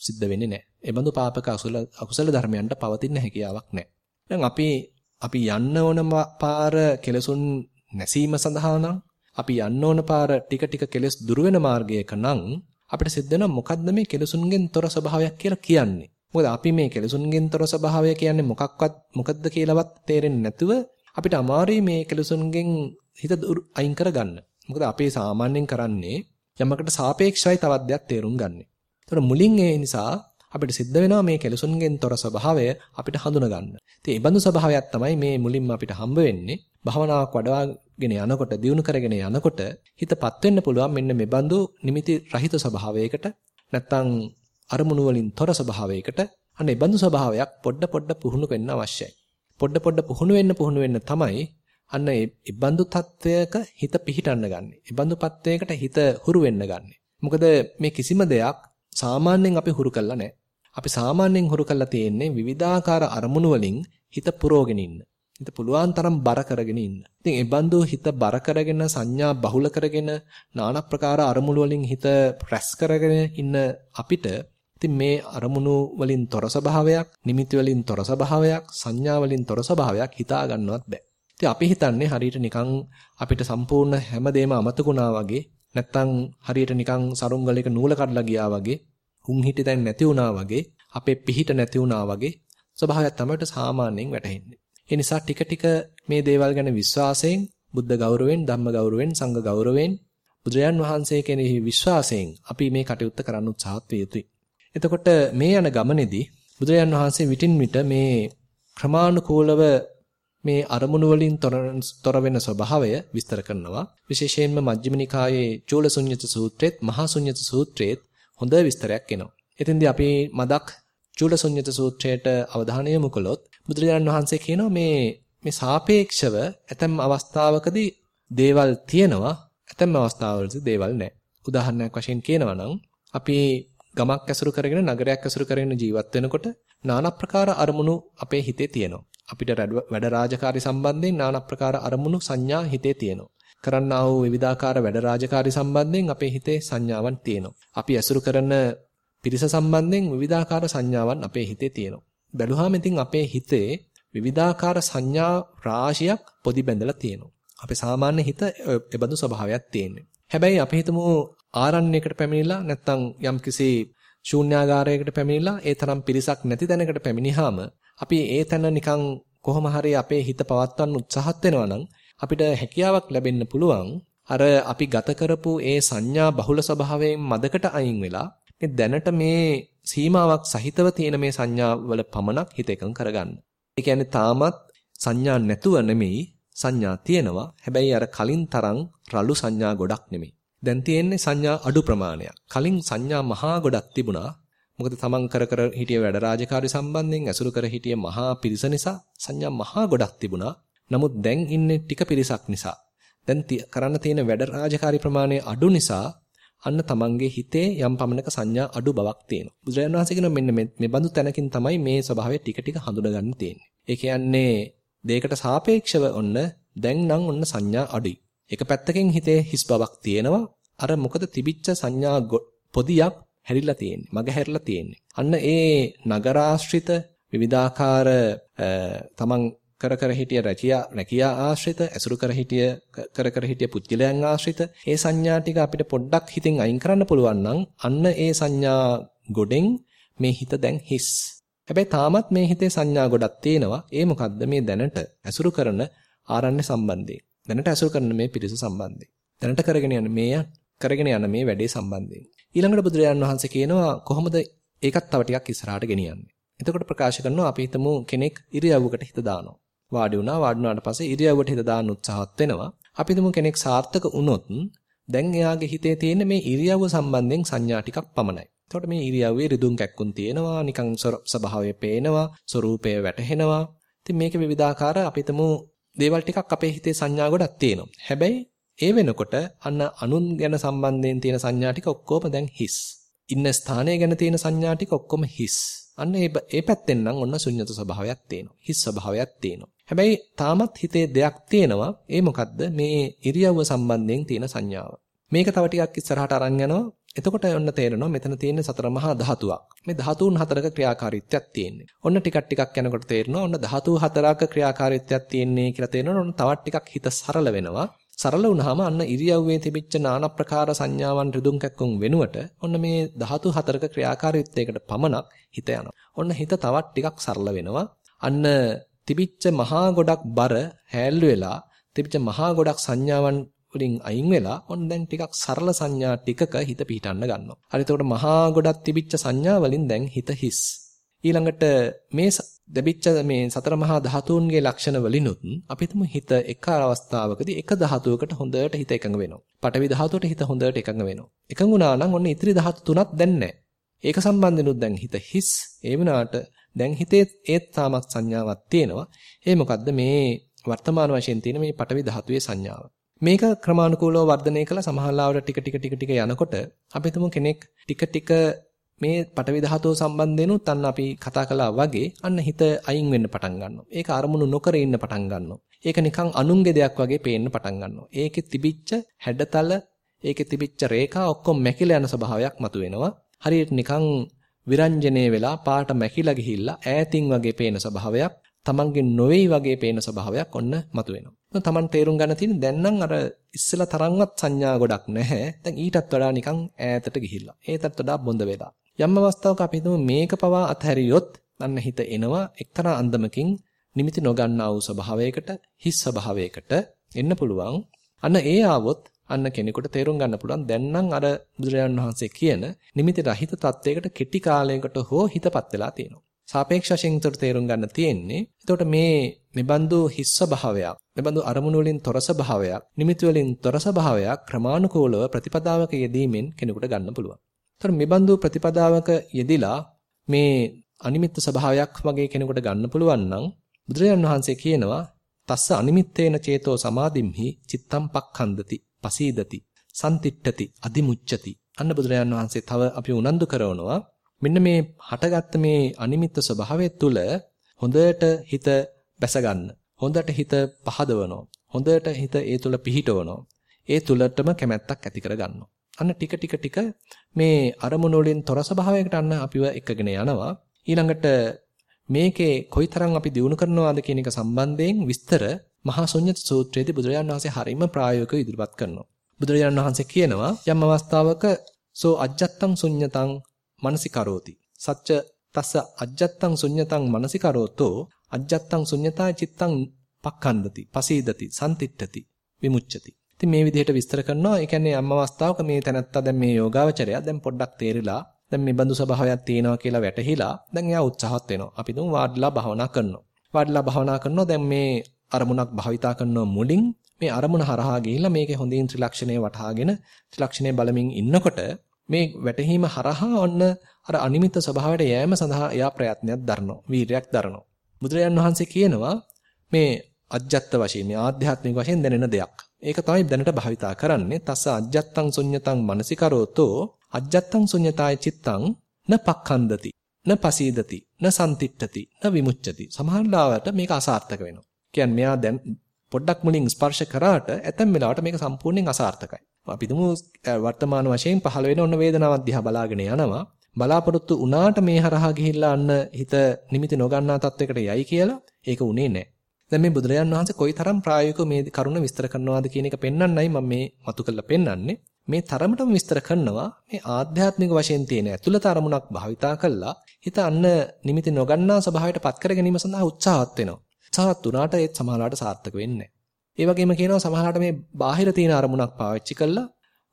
සිද්ධ වෙන්නේ නැහැ. ඒ බඳු පාපක අකුසල අකුසල ධර්මයන්ට පවතින හැකියාවක් නැහැ. දැන් අපි අපි යන්න ඕන පාර කෙලසුන් නැසීම සඳහා නම් අපි යන්න ඕන පාර ටික ටික කෙලස් දුර වෙන මාර්ගයක නම් අපිට සිද්ධ වෙන මොකද්ද මේ කෙලසුන්ගෙන් තොර ස්වභාවයක් කියලා කියන්නේ. මොකද අපි මේ කෙලසුන්ගෙන් තොර ස්වභාවය කියන්නේ මොකක්වත් මොකද්ද කියලාවත් තේරෙන්නේ නැතුව අපිට අමාරුයි මේ කෙලසුන්ගෙන් හිත අයින් කරගන්න. මොකද අපි සාමාන්‍යයෙන් කරන්නේ යමකට සාපේක්ෂවයි තවත් දෙයක් තේරුම් ගන්න. ඒතර මුලින් ඒ නිසා අපිට සිද්ධ වෙනවා මේ කෙලසුන්ගෙන් තොර ස්වභාවය අපිට හඳුනා ගන්න. ඉතින් ඒ බඳු ස්වභාවයක් තමයි මේ මුලින්ම අපිට හම්බ වෙන්නේ. භවනාවක් වඩවාගෙන යනකොට, දියුණු කරගෙන යනකොට හිතපත් වෙන්න පුළුවන් මෙන්න මේ බඳු නිමිති රහිත ස්වභාවයකට නැත්තම් අරමුණු වලින් තොර ස්වභාවයකට අන්න ඒ බඳු ස්වභාවයක් පොඩ පොඩ පුහුණු වෙන්න අවශ්‍යයි. පොඩ පොඩ පුහුණු වෙන්න පුහුණු වෙන්න තමයි අන්න ඒ ඉබ්බන්දු තත්වයක හිත පිහිටන්න ගන්නෙ. ඉබ්බන්දු පත්වයකට හිත හුරු වෙන්න ගන්නෙ. මොකද මේ කිසිම දෙයක් සාමාන්‍යයෙන් අපි හුරු කළා නැහැ. අපි සාමාන්‍යයෙන් හුරු කළා තියෙන්නේ විවිධාකාර අරමුණු වලින් හිත පුරවගෙන ඉන්න. හිත පුළුවන් තරම් බර කරගෙන ඉන්න. ඉතින් ඒ බඳු හිත බර කරගෙන සංඥා බහුල කරගෙන নানা ප්‍රකාර අරමුණු වලින් හිත රැස් කරගෙන ඉන්න අපිට ඉතින් මේ අරමුණු වලින් තොර ස්වභාවයක්, නිමිති වලින් තොර ස්වභාවයක්, සංඥා වලින් තොර ස්වභාවයක් හිතා ගන්නවත් බෑ. ඉතින් අපි හිතන්නේ හරියට නිකන් අපිට සම්පූර්ණ හැමදේම අමතකුණා වගේ නැත්තම් හරියට නිකන් සරුංගලයක නූල කඩලා ගියා වගේ හුන් හිටි දැන් නැති වුණා වගේ අපේ පිහිට නැති වුණා වගේ ස්වභාවයක් තමයි සාමාන්‍යයෙන් වැටහෙන්නේ. ඒ නිසා ටික ටික මේ දේවල් ගැන විශ්වාසයෙන් බුද්ධ ගෞරවයෙන් ධම්ම ගෞරවයෙන් සංඝ ගෞරවයෙන් බුදුරජාන් වහන්සේ කෙනෙහි විශ්වාසයෙන් අපි මේ කටයුත්ත කරන්න උත්සාහත් විය යුතුයි. එතකොට මේ යන ගමනේදී බුදුරජාන් වහන්සේ විටින් විට මේ ක්‍රමානුකූලව මේ අරමුණු වලින් තොර වෙන ස්වභාවය විස්තර කරනවා. විශේෂයෙන්ම මජ්ක්‍ධිම නිකායේ චූලසුඤ්ඤත සූත්‍රයේත් මහා සුඤ්ඤත සූත්‍රයේත් හොඳ විස්තරයක් එනවා. එතෙන්දී අපි මදක් චූලසුඤ්ඤත සූත්‍රයට අවධානය යොමු කළොත් බුදුරජාණන් වහන්සේ කියනවා මේ මේ සාපේක්ෂව ඇතැම් අවස්ථාවකදී දේවල් තියෙනවා ඇතැම් අවස්ථාවලදී දේවල් නැහැ. උදාහරණයක් වශයෙන් කියනවා නම් අපි ගමක් ඇසුරු කරගෙන නගරයක් ඇසුරු කරගෙන ජීවත් වෙනකොට নানা ප්‍රකාර අරමුණු අපේ හිතේ තියෙනවා. අපිට වැඩ රාජකාරි සම්බන්ධයෙන් নানা ප්‍රකාර අරමුණු සංඥා හිතේ තියෙනවා. කරන්නා වූ විවිධාකාර වැඩ රාජකාරි සම්බන්ධයෙන් අපේ හිතේ සංඥාවන් තියෙනවා. අපි ඇසුරු කරන පිරිස සම්බන්ධයෙන් විවිධාකාර සංඥාවන් අපේ හිතේ තියෙනවා. බැලුවාම ඉතින් අපේ හිතේ විවිධාකාර සංඥා රාශියක් පොදි බැඳලා තියෙනවා. අපේ සාමාන්‍ය හිත එබඳු ස්වභාවයක් තියෙන්නේ. හැබැයි අපි හිතමු ආරණ්‍යයකට පැමිණිලා නැත්නම් යම්කිසි ශූන්‍යාගාරයකට පැමිණිලා ඒ තරම් පිරිසක් නැති තැනකට පැමිණිහාම අපි ඒ තැන නිකන් කොහොම හරි අපේ හිත පවත්වන්න උත්සාහත් වෙනවා නම් අපිට හැකියාවක් ලැබෙන්න පුළුවන් අර අපි ගත කරපු ඒ සංඥා බහුල ස්වභාවයෙන් මදකට අයින් වෙලා මේ දැනට මේ සීමාවක් සහිතව තියෙන මේ සංඥා වල පමණක් හිත එකඟ කරගන්න. ඒ කියන්නේ තාමත් සංඥා නැතුව නෙමෙයි සංඥා තියෙනවා. හැබැයි අර කලින් තරම් රළු සංඥා ගොඩක් නෙමෙයි. දැන් තියෙන්නේ සංඥා අඩු ප්‍රමාණයක්. කලින් සංඥා මහා ගොඩක් තිබුණා. මොකද තමන් කර කර හිටිය වැඩ රාජකාරී සම්බන්ධයෙන් ඇසුරු කර හිටිය මහා පිරිස නිසා සංඥා මහා ගොඩක් තිබුණා. නමුත් දැන් ඉන්නේ ටික පිරිසක් නිසා. දැන් කරන්න තියෙන වැඩ රාජකාරී ප්‍රමාණය අඩු නිසා අන්න තමන්ගේ හිතේ යම් පමණක සංඥා අඩු බවක් තියෙනවා. බුදුරජාණන් වහන්සේ කියන මෙන්න මේ බඳු තැනකින් තමයි මේ ස්වභාවය ටික ටික හඳුනගන්න තියෙන්නේ. ඒ කියන්නේ දෙයකට සාපේක්ෂව ඔන්න දැන් නම් ඔන්න සංඥා අඩුයි. එක පැත්තකින් හිතේ හිස් බවක් තියෙනවා. අර මොකද තිබිච්ච සංඥා පොදියක් හැරිලා තියෙන්නේ. මග හැරිලා තියෙන්නේ. අන්න ඒ නගරාශ්‍රිත විවිධාකාර තමන් කර කර හිටිය රැකියා රැකියා ආශ්‍රිත ඇසුරු කර හිටිය කර කර හිටිය පුද්ගලයන් ආශ්‍රිත ඒ සංඥා ටික අපිට පොඩ්ඩක් හිතෙන් අයින් කරන්න පුළුවන් නම් අන්න ඒ සංඥා ගොඩෙන් මේ හිත දැන් හිස්. හැබැයි තාමත් මේ හිතේ සංඥා ගොඩක් තියෙනවා. ඒ මොකද්ද මේ දැනට ඇසුරු කරන ආරණ්‍ය සම්බන්ධයෙන්. දැනට ඇසුරු කරන මේ පිරිස සම්බන්ධයෙන්. දැනට කරගෙන යන මේ කරගෙන යන මේ වැඩේ සම්බන්ධයෙන්. ඊළඟට බුදුරජාණන් වහන්සේ කියනවා කොහොමද ඒකත් තව ටිකක් ඉස්සරහට ගෙනියන්නේ. එතකොට ප්‍රකාශ කරනවා අපි හිතමු කෙනෙක් ඉරියව්වකට හිත දානවා. වාඩි වුණා වාඩි වුණාට පස්සේ ඉරියව්වට හිත දාන්න උත්සාහත් වෙනවා. අපි හිතමු කෙනෙක් සාර්ථක වුණොත් දැන් එයාගේ හිතේ තියෙන මේ ඉරියව්ව සම්බන්ධයෙන් සංඥා ටිකක් පමණයි. එතකොට මේ ඉරියව්වේ රිදුම් කැක්කුම් තියෙනවා, නිකන් ස්වභාවය පේනවා, ස්වરૂපය වැටහෙනවා. ඉතින් මේක විවිධාකාර අපි හිතමු දේවල් ටිකක් අපේ හිතේ සංඥා ගොඩක් තියෙනවා. හැබැයි ඒ වෙනකොට අන්න අනුන් ගැන සම්බන්ධයෙන් තියෙන සංඥා ටික ඔක්කොම දැන් හිස්. ඉන්න ස්ථානය ගැන තියෙන සංඥා ටික ඔක්කොම හිස්. අන්න ඒ ඒ පැත්තෙන් නම් ඔන්න ශුන්්‍යත ස්වභාවයක් තියෙනවා. හිස් ස්වභාවයක් තියෙනවා. හැබැයි තාමත් හිතේ දෙයක් තියෙනවා. ඒ මොකද්ද? මේ ඉරියව්ව සම්බන්ධයෙන් තියෙන සංඥාව. මේක තව ටිකක් ඉස්සරහට අරන් යනවා. එතකොට ඔන්න තේරෙනවා මෙතන තියෙන සතර මහා ධාතුවක්. මේ ධාතුන් හතරක ක්‍රියාකාරීත්වයක් තියෙන්නේ. ඔන්න ටිකක් ටිකක් යනකොට තේරෙනවා ඔන්න ධාතු හතරක ක්‍රියාකාරීත්වයක් තියෙන්නේ කියලා තේරෙනවා. ඔන්න තවත් ටිකක් හිත සරල වෙනවා. සරල වුණාම අන්න ඉරියව්වේ තිබිච්ච নানা ප්‍රකාර සංඥාවන් රිදුම් කැක්කුම් වෙනුවට ඔන්න මේ ධාතු හතරක ක්‍රියාකාරීත්වයකට පමණක් හිත යනවා. ඔන්න හිත තවත් ටිකක් සරල වෙනවා. අන්න තිබිච්ච මහා ගොඩක් බර හැල්ලු වෙලා තිබිච්ච මහා ගොඩක් සංඥාවන් වලින් අයින් වෙලා ඔන්න දැන් ටිකක් සරල සංඥා ටිකක හිත පිහිටන්න ගන්නවා. හරි එතකොට මහා ගොඩක් තිබිච්ච සංඥා වලින් දැන් හිත හිස්. ඊළඟට මේ දෙබිච්ච මේ සතර මහා ධාතුන්ගේ ලක්ෂණ වලිනුත් අපි හිතමු හිත එක අවස්ථාවකදී එක ධාතුවකට හොඳට හිත එකඟ වෙනවා. පඨවි ධාතුවට හිත හොඳට එකඟ වෙනවා. එකඟ වුණා නම් ඔන්න ඉතිරි ධාතු තුනක් දැන් නැහැ. ඒක සම්බන්ධෙනුත් දැන් හිත හිස්. ඒ වුණාට දැන් හිතේ ඒත් තාමත් සංඥාවක් තියෙනවා. ඒ මොකද්ද මේ වර්තමාන වශයෙන් තියෙන මේ පඨවි ධාතුවේ සංඥාව. මේක ක්‍රමානුකූලව වර්ධනය කළ සමහරවිට ටික ටික ටික ටික යනකොට අපි හිතමු කෙනෙක් ටික ටික මේ පටවි ධාතුව සම්බන්ධෙනුත් අන්න අපි කතා කළා වගේ අන්න හිත අයින් වෙන්න පටන් ගන්නවා. ඒක අරමුණු නොකර ඉන්න පටන් ගන්නවා. ඒක නිකන් අනුන්ගේ දෙයක් වගේ පේන්න පටන් ගන්නවා. ඒකේ තිබිච්ච හැඩතල, ඒකේ තිබිච්ච රේඛා ඔක්කොම මැකිලා යන ස්වභාවයක් මතුවෙනවා. හරියට නිකන් විරංජනේ වෙලා පාට මැකිලා ගිහිල්ලා ඈතින් වගේ පේන ස්වභාවයක්, Tamange නොවේයි වගේ පේන ස්වභාවයක් ඔන්න මතුවෙනවා. තමන් තේරුම් ගන්න තියෙන දැන් නම් අර ඉස්සලා තරම්වත් සංඥා ගොඩක් නැහැ. දැන් ඊටත් වඩා නිකන් ඈතට ගිහිල්ලා. ඒතත් වඩා බොඳ වෙලා. යම් අවස්ථාවක අපි හිතමු මේක පවා අත්හැරියොත් අන්න හිත එනවා එක්තරා අන්දමකින් නිමිති නොගන්නා වූ ස්වභාවයකට හිස් ස්වභාවයකට එන්න පුළුවන්. අන්න ඒ ආවොත් අන්න කෙනෙකුට තේරුම් ගන්න පුළුවන් දැන් නම් අර බුදුරජාණන් වහන්සේ කියන නිමිති රහිත තත්වයකට කෙටි කාලයකට හෝ හිතපත් වෙලා තියෙනවා. සාපේක්ෂ වශයෙන් උතර තේරුම් ගන්න තියෙන්නේ. එතකොට මේ මෙබඳු හිස් ස්වභාවයක්, මෙබඳු අරමුණු වලින් තොර ස්වභාවයක්, නිමිති වලින් තොර ස්වභාවයක් ක්‍රමානුකූලව ප්‍රතිපදාවක යෙදීමෙන් කෙනෙකුට ගන්න පුළුවන්. ඒතර මෙබඳු ප්‍රතිපදාවක යෙදිලා මේ අනිමිත්ත ස්වභාවයක් වගේ කෙනෙකුට ගන්න පුළුවන් නම් බුදුරජාණන් වහන්සේ කියනවා තස්ස අනිමිත්තේන චේතෝ සමාධිම්හි චිත්තම් පක්ඛන්දති පසීදති සම්තිට්ඨති අදිමුච්ඡති. අන්න බුදුරජාණන් වහන්සේ තව අපි උනන්දු කරනවා. මෙන්න මේ හටගත්ත මේ අනිමිත්ත ස්වභාවය තුළ හොඳට හිත බැස හොඳට හිත පහදවනවා හොඳට හිත ඒ තුළ පිහිටවනවා. ඒ තුළටම කැමැත්තක් ඇති කර ගන්නවා අන්න ටික ටික ටික මේ අරමුණු වලින් තොර ස්වභාවයකට අන්න අපිව එකගෙන යනවා. ඊළඟට මේකේ කොයිතරම් අපි දිනු කරනවාද කියන එක සම්බන්ධයෙන් විස්තර මහා ශුන්්‍යත සූත්‍රයේදී බුදුරජාණන් වහන්සේ හරිම ප්‍රායෝගිකව ඉදිරිපත් කරනවා. බුදුරජාණන් වහන්සේ කියනවා යම් අවස්ථාවක සෝ අජ්ජත්තං ශුන්්‍යතං මනසිකරෝති. සච්ච තස්ස අජ්ජත්තං ශුන්්‍යතං මනසිකරෝතෝ අජ්ජත්තං ශුන්්‍යතා චිත්තං පක්ඛන්දති පසීදති සම්තිට්ඨති විමුච්ඡති ඉතින් මේ විදිහට විස්තර කරනවා. ඒ කියන්නේ යම් අවස්ථාවක මේ තැනත්තා දැන් මේ යෝගාවචරය දැන් පොඩ්ඩක් තේරිලා දැන් මේ බඳු ස්වභාවයක් තියෙනවා කියලා වැටහිලා දැන් එයා උත්සාහත් වෙනවා. අපි දුම් වාඩිලා භාවනා කරනවා. වාඩිලා භාවනා කරනවා දැන් මේ අරමුණක් භාවිතා කරන මුලින් මේ අරමුණ හරහා ගිහිල්ලා මේකේ හොඳින් ත්‍රිලක්ෂණය වටහාගෙන ත්‍රිලක්ෂණය බලමින් ඉන්නකොට මේ වැටහීම හරහා ඔන්න අර අනිමිත් ස්වභාවයට යෑම සඳහා එයා ප්‍රයත්නයක් දරනවා. වීරයක් දරනවා. බුදුරජාන් වහන්සේ කියනවා මේ අජ්ජත් වශයෙන් මේ ආධ්‍යාත්මික වශයෙන් දැනෙන දෙයක්. ඒක තමයි දැනට භාවිතා කරන්නේ. තස්ස අජ්ජත්තං ශුඤ්ඤතං මනසිකරෝතෝ අජ්ජත්තං ශුඤ්ඤතාය චිත්තං න පක්ඛන්දති න පසීදති න සම්තිට්ඨති න විමුච්ඡති. සමහර ලාවට මේක අසාර්ථක වෙනවා. කියන්නේ මෙයා දැන් පොඩ්ඩක් මුලින් ස්පර්ශ කරාට ඇතැම් වෙලාවට මේක සම්පූර්ණයෙන් අසාර්ථකයි. අපි දුමු වර්තමාන වශයෙන් පහළ වෙන ඔන්න වේදනාවක් දිහා බලාගෙන යනවා. බලාපොරොත්තු වුණාට මේ හරහා ගිහිල්ලා අන්න හිත නිමිති නොගන්නා තත්වයකට යයි කියලා ඒක උනේ නැහැ. දැන් මේ බුදුරජාන් වහන්සේ කොයිතරම් ප්‍රායෝගිකව මේ කරුණ විස්තර කරනවාද කියන එක පෙන්වන්නයි මම මේ මතු කරලා පෙන්වන්නේ. මේ තරමටම විස්තර කරනවා මේ ආධ්‍යාත්මික වශයෙන් තියෙන ඇතුළත අරමුණක් භාවිතා කළා හිත අන්න නිමිති නොගන්නා ස්වභාවයට පත් කර ගැනීම සඳහා උත්සාහත් වෙනවා. උත්සාහත් වුණාට ඒත් සමහරවිට සාර්ථක වෙන්නේ නැහැ. ඒ වගේම කියනවා සමහරවිට මේ බාහිර තියෙන අරමුණක් පාවිච්චි කළා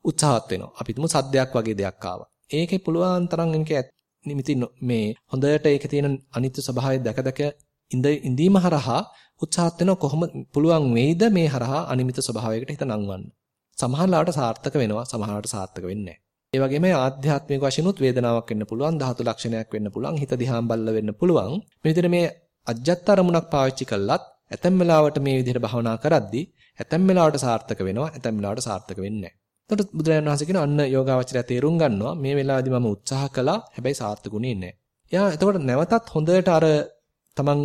උත්සාහත් වෙනවා. අපි තුමු සද්දයක් වගේ දෙයක් ආවා. ඒකේ පුළුවන් තරම් එනකේ නිමිති මේ හොඳට ඒකේ තියෙන අනිත්‍ය ස්වභාවය දැක දැක ඉඳීම හරහා උත්සාහත් වෙනවා කොහොම පුළුවන් වෙයිද මේ හරහා අනිමිත ස්වභාවයකට හිත නංවන්න. සමහරලාට සාර්ථක වෙනවා සමහරලාට සාර්ථක වෙන්නේ නැහැ. ඒ වගේම ආධ්‍යාත්මික වශයෙන් උත් වේදනාවක් වෙන්න පුළුවන් ධාතු ලක්ෂණයක් වෙන්න පුළුවන් හිත දිහාම් බල්ල වෙන්න පුළුවන්. මේ විදිහට මේ අජ්ජත් අරමුණක් පාවිච්චි කළත් ඇතැම් වෙලාවට මේ විදිහට භාවනා කරද්දී ඇතැම් වෙලාවට සාර්ථක වෙනවා ඇතැම් වෙලාවට සාර්ථක වෙන්නේ නැහැ. එතකොට බුදුරජාණන් වහන්සේ කියන අන්න යෝගාවචරය තේරුම් ගන්නවා මේ වෙලාවේදී මම උත්සාහ කළා හැබැයි සාර්ථකුනේ නැහැ. එයා එතකොට නැවතත් හොඳට අර තමන්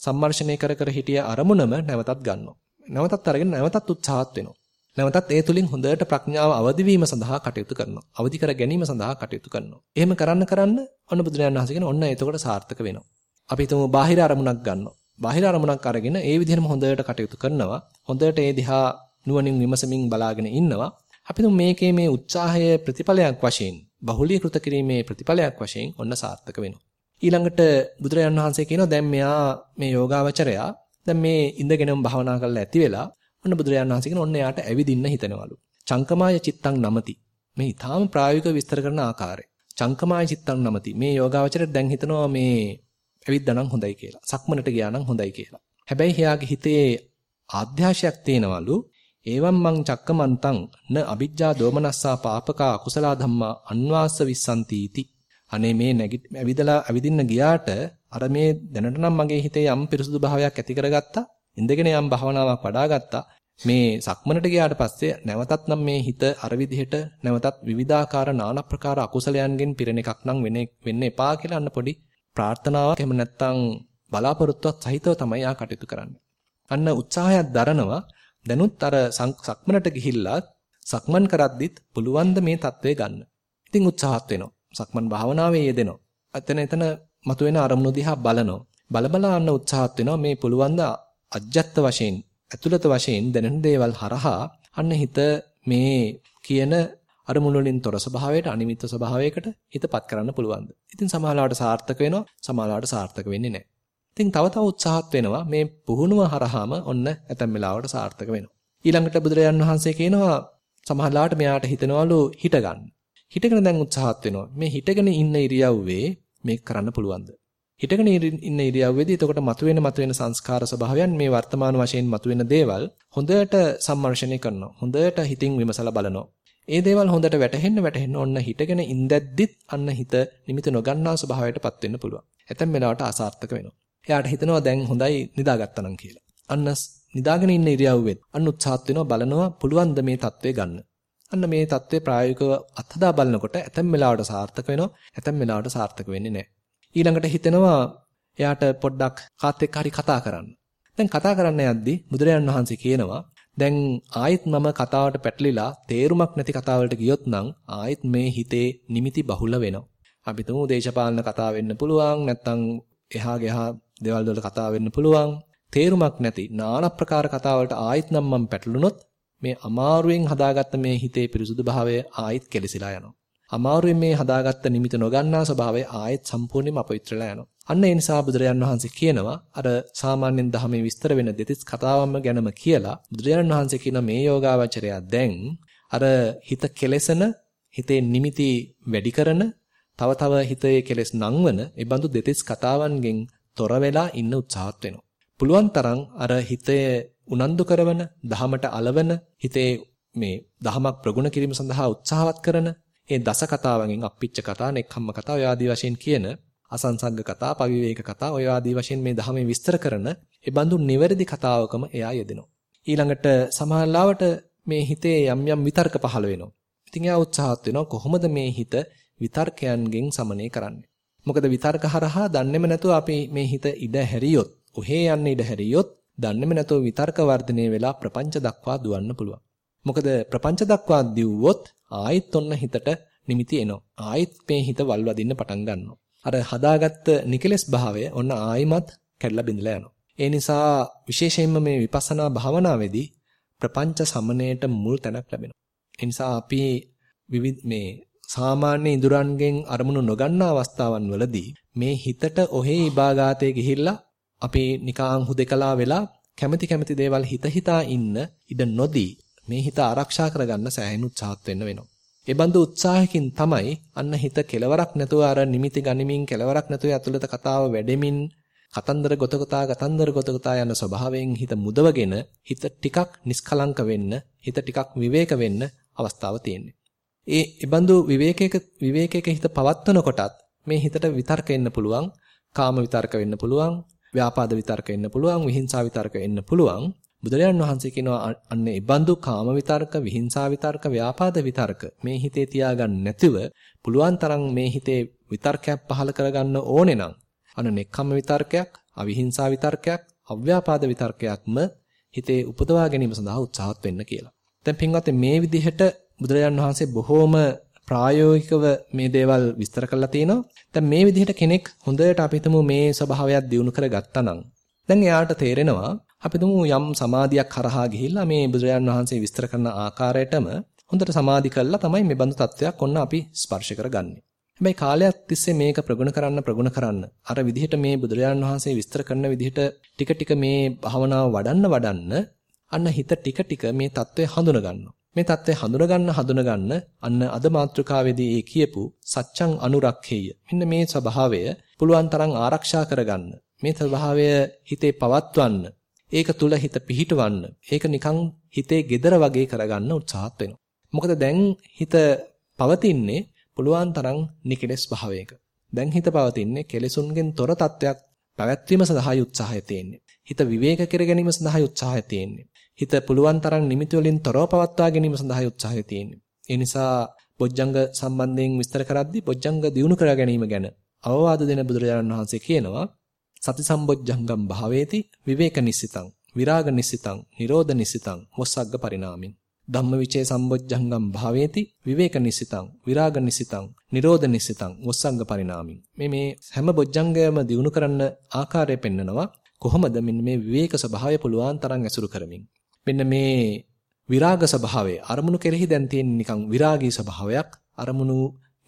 සම්මර්ෂණය කර කර හිටිය අරමුණම නැවතත් ගන්නවා. නැවතත් අරගෙන නැවතත් උත්සාහත් වෙනවා. නැවතත් ඒ තුලින් හොඳට ප්‍රඥාව අවදි වීම සඳහා කටයුතු කරනවා. අවදි කර ගැනීම සඳහා කටයුතු කරනවා. එහෙම කරන්න කරන්න ඔන්න බුදුරජාණන් වහන්සේ කියන ඔන්න එතකොට සාර්ථක වෙනවා. අපි හිතමු බාහිර අරමුණක් ගන්නවා. බාහිර අරමුණක් අරගෙන ඒ විදිහටම හොඳට කටයුතු කරනවා. හොඳට ඒ දිහා නුවණින් විමසමින් බලාගෙන ඉන්නවා. අපි මේකේ මේ උත්සාහය ප්‍රතිඵලයක් වශයෙන් බහුලීකృత කිරීමේ ප්‍රතිඵලයක් වශයෙන් ඔන්න සාර්ථක වෙනවා. ඊළඟට බුදුරජාණන් වහන්සේ කියනවා දැන් මෙයා මේ යෝගාවචරයා දැන් මේ ඉඳගෙනම භාවනා කරලා ඇති වෙලා ඔන්න බුදුරජාණන් වහන්සේ කියන ඔන්න එයාට ඇවිදින්න හිතනවලු. චංකමාය චිත්තං නමති. මේ ඊටාම ප්‍රායෝගිකව විස්තර කරන ආකාරය. චංකමාය චිත්තං නමති. මේ යෝගාවචරයට දැන් හිතනවා මේ ඇවිද්දානම් හොඳයි කියලා. සක්මනට ගියානම් හොඳයි කියලා. හැබැයි එයාගේ හිතේ ආධ්‍යාශයක් තේනවලු එවම් මං චක්කමන්තං න අ비ජ්ජා දෝමනස්සා පාපකා අකුසල ධම්මා අන්වාස විසන්තිති. අනේ මේ නැගිට ඇවිදලා ඇවිදින්න ගියාට අර මේ දැනට නම් මගේ හිතේ යම් පිරිසුදු භාවයක් ඇති කරගත්තා. ඉඳගෙන යම් භාවනාවක් වඩාගත්තා. මේ සක්මනට ගියාට පස්සේ නැවතත් නම් මේ හිත අර විදිහට නැවතත් විවිධාකාර নানা ප්‍රකාර අකුසලයන්ගෙන් පිරෙන එකක් නම් වෙන්නේ වෙන්න එපා කියලා අන්න පොඩි ප්‍රාර්ථනාවක් එහෙම නැත්නම් බලාපොරොත්තුවක් සහිතව තමයි ආ කටයුතු කරන්නේ. අන්න උත්සාහයක් දරනවා දැනුත් අර සක්මනට ගිහිල්ලා සක්මන් කරද්දිත් පුළුවන් මේ தત્ත්වය ගන්න. ඉතින් උත්සාහත් වෙනවා. සක්මන් භාවනාවේ යෙදෙනවා. එතන එතන මතුවෙන අරමුණු දිහා බලනවා. බලබලා අන්න උත්සාහත් වෙනවා මේ පුළුවන් ද අජ්ජත් වශයෙන් ඇතුළත වශයෙන් දැනෙන දේවල් හරහා අන්න හිත මේ කියන අරමුණු වලින් තොර ස්වභාවයට අනිමිත්ත ස්වභාවයකට හිතපත් කරන්න පුළුවන්ද? ඉතින් සමාලාවට සාර්ථක වෙනවා, සමාලාවට සාර්ථක වෙන්නේ නැහැ. ඉතින් තව තව උත්සාහත් වෙනවා මේ පුහුණුව හරහාම ඔන්න ඇතැම් වෙලාවට සාර්ථක වෙනවා. ඊළඟට බුදුරජාන් වහන්සේ කියනවා සමහරලාට මෙයාට හිතනවලු හිට ගන්න. හිටගෙන දැන් උත්සාහත් වෙනවා. මේ හිටගෙන ඉන්න ඉරියව්වේ මේක කරන්න පුළුවන්ද? හිටගෙන ඉන්න ඉරියව්වේදී එතකොට මතුවෙන මතුවෙන සංස්කාර ස්වභාවයන් මේ වර්තමාන වශයෙන් මතුවෙන දේවල් හොඳට සම්මර්ෂණය කරනවා. හොඳට හිතින් විමසලා බලනවා. ඒ දේවල් හොඳට වැටහෙන්න වැටහෙන්න ඔන්න හිටගෙන ඉඳද්දිත් අන්න හිත නිමිති නොගන්නා ස්වභාවයටපත් වෙන්න පුළුවන්. ඇතැම් වෙලාවට අසාර්ථක වෙනවා. එයාට හිතනවා දැන් හොඳයි නිදාගත්තා නම් කියලා. අන්න නිදාගෙන ඉන්න ඉරියව්වෙත් අන්න උත්සාහත් වෙනවා බලනවා පුළුවන් ද මේ தත්ත්වය ගන්න. අන්න මේ தත්ත්වය ප්‍රායෝගිකව අත්හදා බලනකොට ඇතැම් වෙලාවට සාර්ථක වෙනවා. ඇතැම් වෙලාවට සාර්ථක වෙන්නේ නැහැ. ඊළඟට හිතෙනවා එයාට පොඩ්ඩක් කාත් එක්ක හරි කතා කරන්න. දැන් කතා කරන්න යද්දී බුදුරජාන් වහන්සේ කියනවා දැන් ආයෙත් මම කතාවට පැටලිලා තේරුමක් නැති කතාවලට ගියොත් නම් ආයෙත් මේ හිතේ නිමිති බහුල වෙනවා. අපි තුමු දේශපාලන කතා වෙන්න පුළුවන් නැත්නම් එහා ගහා දේවල් වල කතා වෙන්න පුළුවන්. තේරුමක් නැති নানা ප්‍රකාර කතාවලට ආයෙත් නම් මම පැටලුනොත් මේ අමාරුවෙන් හදාගත්ත මේ හිතේ පිරිසුදු භාවය ආයෙත් කෙලසිලා යනවා. අමාරුවෙන් මේ හදාගත්ත නිමිත නොගන්නා ස්වභාවය ආයෙත් සම්පූර්ණයෙන්ම අපවිත්‍රලා යනවා. අන්න ඒ නිසා බුදුරජාන් වහන්සේ කියනවා අර සාමාන්‍යයෙන් ධර්මයේ විස්තර වෙන දෙතිස් කතාවම ගැනම කියලා බුදුරජාන් වහන්සේ කියන මේ යෝගාවචරය දැන් අර හිත කෙලසන හිතේ නිමිති වැඩි කරන තව තව හිතේ කෙලස් නංවන ඒ බඳු දෙතිස් කතාවන්ගෙන් තොර වෙලා ඉන්න උත්සාහත් වෙනවා. පුළුවන් තරම් අර හිතේ උනන්දු කරවන, දහමට అలවන, හිතේ මේ දහමක් ප්‍රගුණ කිරීම සඳහා උත්සාහවත් කරන ඒ දස කතාවන්ගෙන් අප්පිච්ච කතා, නෙක්ඛම්ම කතා ඔය ආදී වශයෙන් කියන අසංසග්ග කතා, පවිවේක කතා ඔය ආදී වශයෙන් මේ ධහමේ විස්තර කරන ඒ බඳු නිවැරදි කතාවකම එයා යෙදෙනවා. ඊළඟට සමහරලාවට මේ හිතේ යම් යම් විතර්ක පහළ වෙනවා. ඉතින් එයා උත්සාහත් වෙනවා කොහොමද මේ හිත විතර්කයන්ගෙන් සමනය කරන්නේ. මොකද විතර්ක හරහා දන්නේම නැතුව අපි මේ හිත ඉඩ හැරියොත්, ඔහේ යන්න ඉඩ හැරියොත් දන්නේම නැතුව විතර්ක වර්ධනය වෙලා ප්‍රපංච දක්වා දුවන්න පුළුවන්. මොකද ප්‍රපංච දක්වා දිව්වොත් ආයෙත් ඔන්න හිතට නිමිති එනවා. ආයෙත් මේ හිත වල්වදින්න පටන් ගන්නවා. අර හදාගත්ත නිකලස් භාවය ඔන්න ආයිමත් කැඩලා බිඳලා යනවා. ඒ නිසා විශේෂයෙන්ම මේ විපස්සනා භාවනාවේදී ප්‍රපංච සමනයට මුල් තැනක් ලැබෙනවා. ඒ නිසා අපි විවිධ මේ සාමාන්‍ය ඉඳුරන්ගෙන් අරමුණු නොගන්නා අවස්ථාවන් වලදී මේ හිතට ඔහේ ඉබාගාතේ ගිහිල්ලා අපි නිකාං හුදකලා වෙලා කැමැති කැමැති දේවල් හිත හිතා ඉන්න ඉඩ නොදී මේ හිත ආරක්ෂා කරගන්න සෑහෙන උත්සාහත් වෙන්න වෙනවා. ඒ බඳු උත්සාහයකින් තමයි අන්න හිත කෙලවරක් නැතුව අර නිමිති ගනිමින් කෙලවරක් නැතුව ඇතුළත කතාව වැඩෙමින් කතන්දර ගොතකතා කතන්දර ගොතකතා යන ස්වභාවයෙන් හිත මුදවගෙන හිත ටිකක් නිස්කලංක වෙන්න හිත ටිකක් විවේක වෙන්න අවස්ථාව තියෙන්නේ. ඒ ඉබඳු විවේකයක විවේකයක හිත පවත්වන කොටත් මේ හිතට විතර්ක එන්න පුළුවන්, කාම විතර්ක වෙන්න පුළුවන්, ව්‍යාපාද විතර්ක එන්න පුළුවන්, විහිංසා විතර්ක එන්න පුළුවන්. බුදුරජාණන් වහන්සේ කියනවා අන්න ඒ බඳු කාම විතර්ක, විහිංසා විතර්ක, ව්‍යාපාද විතර්ක මේ හිතේ තියාගන්න නැතිව පුළුවන් තරම් මේ හිතේ විතර්කයක් පහල කරගන්න ඕනේ නම් අන්න නෙක්ඛම්ම විතර්කයක්, අවිහිංසා විතර්කයක්, අව්‍යාපාද විතර්කයක්ම හිතේ උපදවා ගැනීම සඳහා උත්සාහත් වෙන්න කියලා. දැන් පින්වත්නි මේ විදිහට බුදුරජාණන් වහන්සේ බොහෝම ප්‍රායෝගිකව මේ දේවල් විස්තර කරලා තිනවා. දැන් මේ විදිහට කෙනෙක් හොඳට අපි මේ ස්වභාවයක් දියුණු කරගත්තා නම් දැන් එයාට තේරෙනවා අපි දුමු යම් සමාධියක් කරහා ගිහිල්ලා මේ බුදුරජාන් වහන්සේ විස්තර කරන ආකාරයටම හොඳට සමාධි කළා තමයි මේ බඳු තත්වයක් ඔන්න අපි ස්පර්ශ කරගන්නේ. හැබැයි කාලයක් තිස්සේ මේක ප්‍රගුණ කරන්න ප්‍රගුණ කරන්න අර විදිහට මේ බුදුරජාන් වහන්සේ විස්තර කරන විදිහට ටික ටික මේ භාවනාව වඩන්න වඩන්න අන්න හිත ටික ටික මේ தત્ත්වය හඳුන ගන්නවා. මේ தત્ත්වය හඳුන ගන්න හඳුන ගන්න අන්න අද මාත්‍රකාවේදී ඒ කියපු සත්‍යං අනුරක්ඛේය. මෙන්න මේ ස්වභාවය පුළුවන් තරම් ආරක්ෂා කරගන්න. මේ ස්වභාවය හිතේ පවත්වන්න ඒක තුල හිත පිහිටවන්න. ඒක නිකන් හිතේ gedara වගේ කරගන්න උත්සාහත් වෙනවා. මොකද දැන් හිත පවතින්නේ පුළුවන් තරම් නිකලස් භාවයක. දැන් හිත පවතින්නේ කෙලෙසුන්ගෙන් තොර තත්වයක් පැවැත්වීම සඳහායි උත්සාහය තියෙන්නේ. හිත විවේක කර ගැනීම සඳහායි උත්සාහය තියෙන්නේ. හිත පුළුවන් තරම් නිමිති වලින් තොරව පවත්වා ගැනීම සඳහායි උත්සාහය තියෙන්නේ. ඒ නිසා බොජ්ජංග සම්බන්ධයෙන් විස්තර කරද්දී බොජ්ජංග දියුණු කර ගැනීම ගැන අවවාද දෙන බුදුරජාණන් වහන්සේ කියනවා සති සම්බොජ්ජංගම් භාවේති විවේක නිස්සිතං විරාග නිස්සිතං නිරෝධ නිස්සිතං මොස්සග්ග පරිණාමින්. ධම්මවිචේ සම්බොජ්ජංගම් භාවේති විවේක නිස්සිතං විරාග නිස්සිතං නිරෝධ නිස්සිතං මොස්සග්ග පරිණාමින්. මේ මේ හැම බොජ්ජංගයම දියුණු කරන්න ආකාරය පෙන්නනවා. කොහොමද මෙන්න මේ විවේක ස්වභාවය පුළුවන් තරම් ඇසුරු කරමින්. මෙන්න මේ විරාග ස්වභාවය අරමුණු කෙරෙහි දැන් තියෙන නිකන් විරාගී ස්වභාවයක් අරමුණු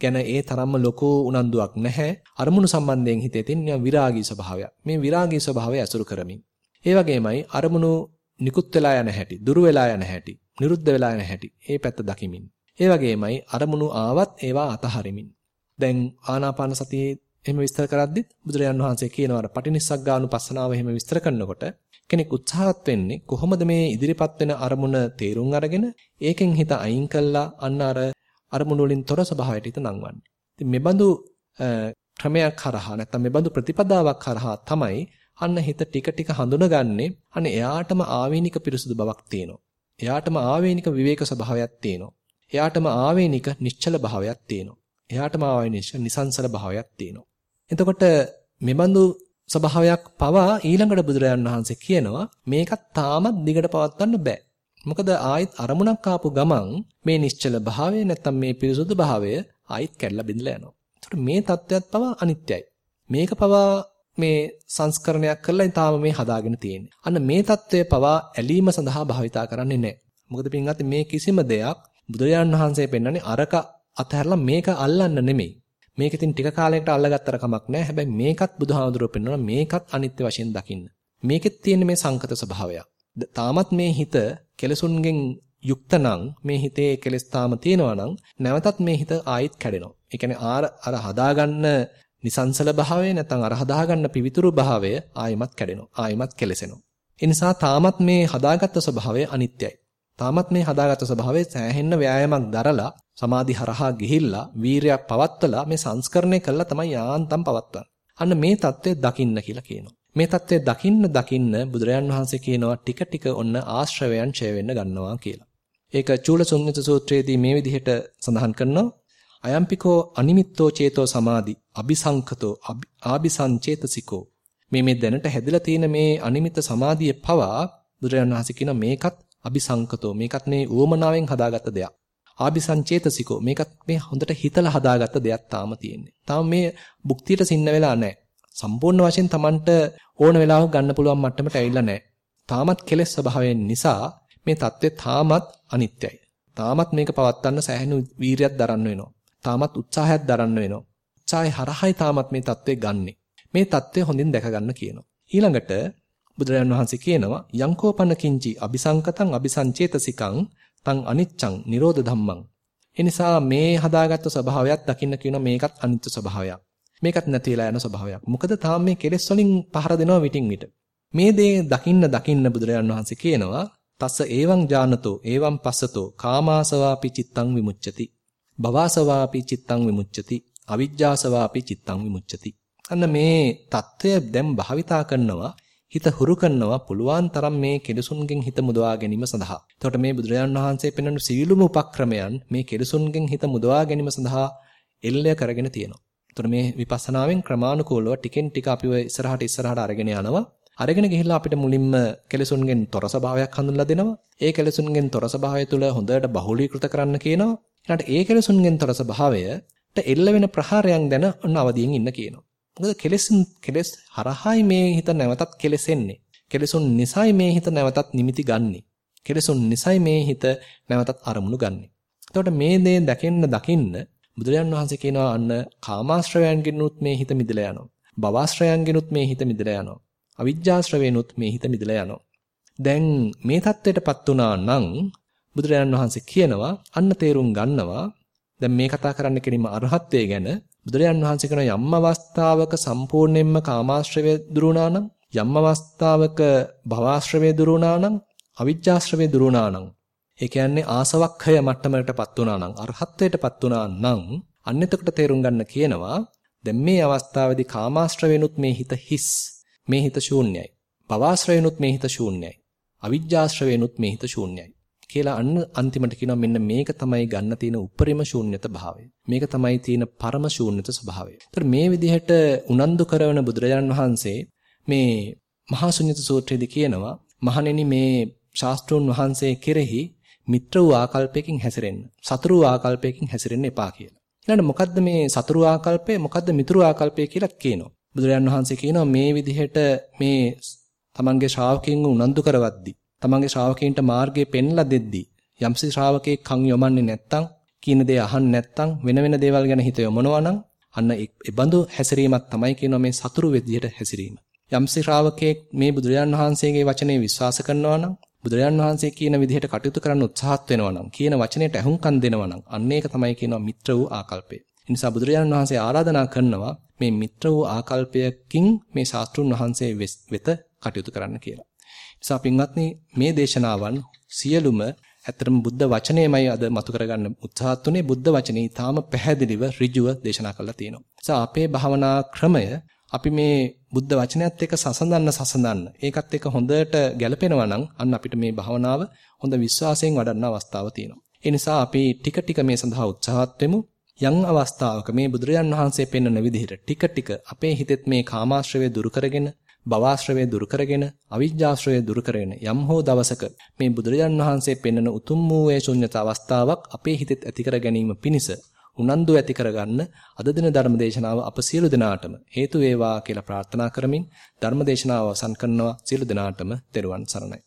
ගැන ඒ තරම්ම ලොකු උනන්දුවක් නැහැ. අරමුණු සම්බන්ධයෙන් හිතේ තියෙන විරාගී ස්වභාවයක්. මේ විරාගී ස්වභාවය අසුරු කරමින්. ඒ වගේමයි අරමුණු නිකුත් වෙලා යන හැටි දුරු වෙලා යන හැටි නිරුද්ධ වෙලා යන හැටි ඒ පැත්ත දකිමින්. ඒ වගේමයි අරමුණු ආවත් ඒවා අතහරිමින්. දැන් ආනාපාන සතියේ එහෙම විස්තර කරද්දිත් බුදුරජාන් වහන්සේ කියනවා අර පටිනිස්සග්ගානුපස්සනාව එහෙම විස්තර කරනකොට කෙනෙක් උත්සාහත් වෙන්නේ කොහොමද මේ ඉදිරිපත් වෙන අරමුණ තේරුම් අරගෙන ඒකෙන් හිත අයින් කළා අන්න අර අරමුණු වලින් තොර ස්වභාවයට හිත නංවන්නේ. ඉතින් මේ බඳු ක්‍රමයක් කරහා නැත්නම් මේ බඳු ප්‍රතිපදාවක් කරහා තමයි අන්න හිත ටික ටික හඳුනගන්නේ අන්න එයාටම ආවේනික පිරිසුදු බවක් තියෙනවා. එයාටම ආවේනික විවේක ස්වභාවයක් තියෙනවා. එයාටම ආවේනික නිශ්චල භාවයක් තියෙනවා. එයාටම ආවේනික නිසංසල භාවයක් තියෙනවා. එතකොට මෙබඳු ස්වභාවයක් පවා ඊළඟට බුදුරජාණන් වහන්සේ කියනවා මේකත් තාමත් දිගට පවත්වන්න බෑ. මොකද ආයිත් අරමුණක් ආපු ගමන් මේ නිශ්චල භාවය නැත්තම් මේ පිරිසුදු භාවය ආයිත් කැඩලා බිඳලා යනවා. ඒකට මේ தත්වයක් පවා අනිත්‍යයි. මේක පවා මේ සංස්කරණයක් කරලා තාම මේ හදාගෙන තියෙන්නේ. අන්න මේ தත්වය පවා ඇලීම සඳහා භාවිතා කරන්නේ නැහැ. මොකද පින්වත් මේ කිසිම දෙයක් බුදුරජාණන් වහන්සේ පෙන්වන්නේ අරක අතහැරලා මේක අල්ලන්න නෙමෙයි. මේක ඉතින් ටික කාලයකට අල්ලගත්තර කමක් නැහැ. හැබැයි මේකත් බුදුහාමුදුරුවෝ පෙන්වනවා මේකත් අනිත්‍ය වශයෙන් දකින්න. මේකෙත් තියෙන මේ සංකත ස්වභාවයක්. තාමත් මේ හිත කෙලසුන්ගෙන් යුක්ත නම් මේ හිතේ කෙලස් තාම තියෙනවා නම් නැවතත් මේ හිත ආයිත් කැඩෙනවා. ඒ කියන්නේ ආර අර හදාගන්න නිසංසල භාවය නැත්නම් අර හදාගන්න පිවිතුරු භාවය ආයිමත් කැඩෙනවා. ආයිමත් කෙලසෙනවා. ඒ නිසා තාමත් මේ හදාගත්ත ස්වභාවය අනිත්‍යයි. තාමත් මේ හදාගත්ත ස්වභාවය සෑහෙන්න ව්‍යායාමයක් දරලා සමාධි හරහා ගිහිල්ලා වීරයක් පවත්වලා මේ සංස්කරණය කළා තමයි යාන්තම් පවත්වන්නේ. අන්න මේ தත්ත්වය දකින්න කියලා කියනවා. මේ தත්ත්වය දකින්න දකින්න බුදුරජාන් වහන්සේ කියනවා ටික ටික ඔන්න ආශ්‍රවයන් ඡය වෙන්න ගන්නවා කියලා. ඒක චූලසුන්විත සූත්‍රයේදී මේ විදිහට සඳහන් කරනවා. අයම්පිකෝ අනිමිත්තෝ චේතෝ සමාධි අபிසංකතෝ ආபிසංචේතසිකෝ මේ මේ දැනට හැදිලා තියෙන මේ අනිමිත් සමාධිය පවා බුදුරජාන් වහන්සේ කියන මේකත් අபிසංකතෝ මේකත් මේ ඌමනාවෙන් හදාගත්ත දෙයක්. ආபிසංචේතසිකෝ මේකත් මේ හොඳට හිතලා හදාගත්ත දෙයක් තාම තියෙන්නේ. තාම මේ භුක්තියට සින්න වෙලා නැහැ. සම්පූර්ණ වශයෙන් Tamanට ඕන වෙලාවක ගන්න පුළුවන් මට්ටමට ඇවිල්ලා නැහැ. තාමත් කෙලෙස් ස්වභාවයෙන් නිසා මේ தත්ත්වය තාමත් අනිත්‍යයි. තාමත් මේක පවත්වන්න සෑහෙන වීරියක් දරන්න වෙනවා. තාමත් උත්සාහයක් දරන්න වෙනවා. උත්සාහය හරහායි තාමත් මේ தත්ත්වේ ගන්නෙ. මේ தත්ත්වය හොඳින් දැක ගන්න කියනවා. ඊළඟට බුදුරජාණන් වහන්සේ කියනවා යංකෝපන කිංචි අபிසංකතං අபிසංචේතසිකං තං අනිච්චං නිරෝධ ධම්මං එනිසා මේ හදාගත්තු ස්වභාවයක් දකින්න කියන මේකත් අනිත්‍ය ස්වභාවයක්. මේකත් නැතිලා යන ස්වභාවයක්. මොකද තාම මේ කෙලෙස් වලින් පහර දෙනවා විටින් විට. මේ දේ දකින්න දකින්න බුදුරජාණන් වහන්සේ කියනවා තස්ස ඒවං ජානතෝ ඒවං පස්සතෝ කාමාසවාපි චිත්තං විමුච්ඡති. භවාසවාපි චිත්තං විමුච්ඡති. අවිජ්ජාසවාපි චිත්තං විමුච්ඡති. අන්න මේ தত্ত্বය දැන් භාවිතා කරනවා හිත හුරු කරනවා පුළුවන් තරම් මේ කෙලසුන්ගෙන් හිත මුදවා ගැනීම සඳහා. එතකොට මේ බුදුරජාණන් වහන්සේ පෙන්වන සීලුම උපක්‍රමයන් මේ කෙලසුන්ගෙන් හිත මුදවා ගැනීම සඳහා එල්ලය කරගෙන තියෙනවා. එතකොට මේ විපස්සනාවෙන් ක්‍රමානුකූලව ටිකෙන් ටික අපිව ඉස්සරහට ඉස්සරහට අරගෙන යනවා. අරගෙන ගිහිල්ලා අපිට මුලින්ම කෙලසුන්ගෙන් තොර ස්වභාවයක් හඳුන්ලා දෙනවා. ඒ කෙලසුන්ගෙන් තොර ස්වභාවය තුළ හොඳට බහුලීකృత කරන්න කියනවා. ඊළඟට ඒ කෙලසුන්ගෙන් තොර ස්වභාවයට එල්ල වෙන ප්‍රහාරයන් දැන ඔන්න අවදියෙන් ඉන්න කියනවා. මොකද කෙලස් කෙලස් හරහායි මේ හිත නැවතත් කෙලසෙන්නේ. කෙලසුන් නිසයි මේ හිත නැවතත් නිමිති ගන්නෙ. කෙලසුන් නිසයි මේ හිත නැවතත් අරමුණු ගන්නෙ. එතකොට මේ දේ දකින්න දකින්න බුදුරජාන් වහන්සේ කියනවා අන්න කාමාශ්‍රවයන්ගෙනුත් මේ හිත මිදලා යනවා. භවශ්‍රයන්ගෙනුත් මේ හිත මිදලා යනවා. අවිජ්ජාශ්‍රවේනුත් මේ හිත මිදලා යනවා. දැන් මේ தත්ත්වයටපත් වුණා නම් බුදුරජාණන් වහන්සේ කියනවා අන්න තේරුම් ගන්නවා දැන් මේ කතා කරන්න කෙලින්ම අරහත්ත්වය ගැන බුදුරජාණන් වහන්සේ කරන යම් අවස්ථාවක සම්පූර්ණයෙන්ම කාමාශ්‍රවය දුරුණා නම් යම් අවස්ථාවක භවආශ්‍රවය දුරුණා නම් අවිජ්ජාශ්‍රවය දුරුණා නම් ඒ කියන්නේ ආසවක්ඛය මට්ටමකටපත් වුණා නම් අරහත්ත්වයටපත් වුණා නම් අන්න එතකොට තේරුම් ගන්න කියනවා දැන් මේ අවස්ථාවේදී කාමාශ්‍රවේනුත් මේ හිත හිස් මේ හිත ශූන්‍යයි භවආශ්‍රවේනුත් මේ හිත ශූන්‍යයි අවිජ්ජාශ්‍රවේනුත් මේ හිත ශූන්‍යයි කියලා අන්න අන්තිමට කියනවා මෙන්න මේක තමයි ගන්න තියෙන උපරිම ශූන්‍යත භාවය. මේක තමයි තියෙන පරම ශූන්‍යත ස්වභාවය. ඒතර මේ විදිහට උනන්දු කරන බුදුරජාණන් වහන්සේ මේ මහා ශුන්‍යත සූත්‍රයේදී කියනවා මහණෙනි මේ ශාස්ත්‍රෝන් වහන්සේ කෙරෙහි මිත්‍ර වූ ආකල්පයකින් හැසිරෙන්න. සතුරු වූ ආකල්පයකින් හැසිරෙන්න එපා කියලා. ඊළඟට මොකද්ද මේ සතුරු ආකල්පය මොකද්ද මිතුරු ආකල්පය කියලා කියනවා. බුදුරජාණන් වහන්සේ කියනවා මේ විදිහට මේ තමන්ගේ ශ්‍රාවකයන්ව උනන්දු කරවද්දී තමන්ගේ ශ්‍රාවකයන්ට මාර්ගය පෙන්ලා දෙද්දී යම්සි ශ්‍රාවකෙක් කන් යොමන්නේ නැත්තම් කියන දේ අහන්නේ නැත්තම් වෙන වෙන දේවල් ගැන හිත යොමනවා නම් අන්න ඒ බඳු හැසිරීමක් තමයි කියනවා මේ සතුරු විදියට හැසිරීම. යම්සි ශ්‍රාවකෙක් මේ බුදුරජාන් වහන්සේගේ වචනේ විශ්වාස කරනවා නම් බුදුරජාන් වහන්සේ කියන විදිහට කටයුතු කරන්න උත්සාහත් වෙනවා නම් කියන වචනයට ඇහුම්කන් දෙනවා නම් අන්න ඒක තමයි කියනවා මිත්‍ර වූ ආකල්පය. ඒ නිසා බුදුරජාන් වහන්සේ ආරාධනා කරනවා මේ මිත්‍ර වූ ආකල්පයකින් මේ ශාස්ත්‍රුන් වහන්සේ වෙත කටයුතු කරන්න කියලා. නිසා පින්වත්නි මේ දේශනාවන් සියලුම ඇත්තටම බුද්ධ වචනයමයි අද මතු කරගන්න උත්සාහත් උනේ බුද්ධ වචනේ ඊටාම පැහැදිලිව ඍජුව දේශනා කරලා තියෙනවා. නිසා අපේ භාවනා ක්‍රමය අපි මේ බුද්ධ වචනයත් එක්ක සසඳන්න සසඳන්න ඒකත් එක්ක හොඳට ගැලපෙනවා නම් අන්න අපිට මේ භාවනාව හොඳ විශ්වාසයෙන් වඩන්න අවස්ථාව තියෙනවා. ඒ නිසා අපි ටික ටික මේ සඳහා උත්සාහත් වෙමු. යම් අවස්ථාවක මේ බුදුරජාන් වහන්සේ පෙන්වන විදිහට ටික ටික අපේ හිතෙත් මේ කාමාශ්‍රවය දුරු කරගෙන භවආශ්‍රවය දුරු කරගෙන අවිජ්ජාශ්‍රවය දුරු කරගෙන යම් හෝ දවසක මේ බුදුරජාන් වහන්සේ පෙන්වන උතුම් වූ ඒ ශුන්්‍යත අවස්ථාවක් අපේ හිතෙත් ඇති කර ගැනීම පිණිස උනන්දු ඇති කරගන්න අද දින ධර්ම දේශනාව අප සියලු දෙනාටම හේතු වේවා කියලා ප්‍රාර්ථනා කරමින් ධර්ම දේශනාව අවසන් කරනවා. සියලු දෙනාටම තෙරුවන් සරණයි.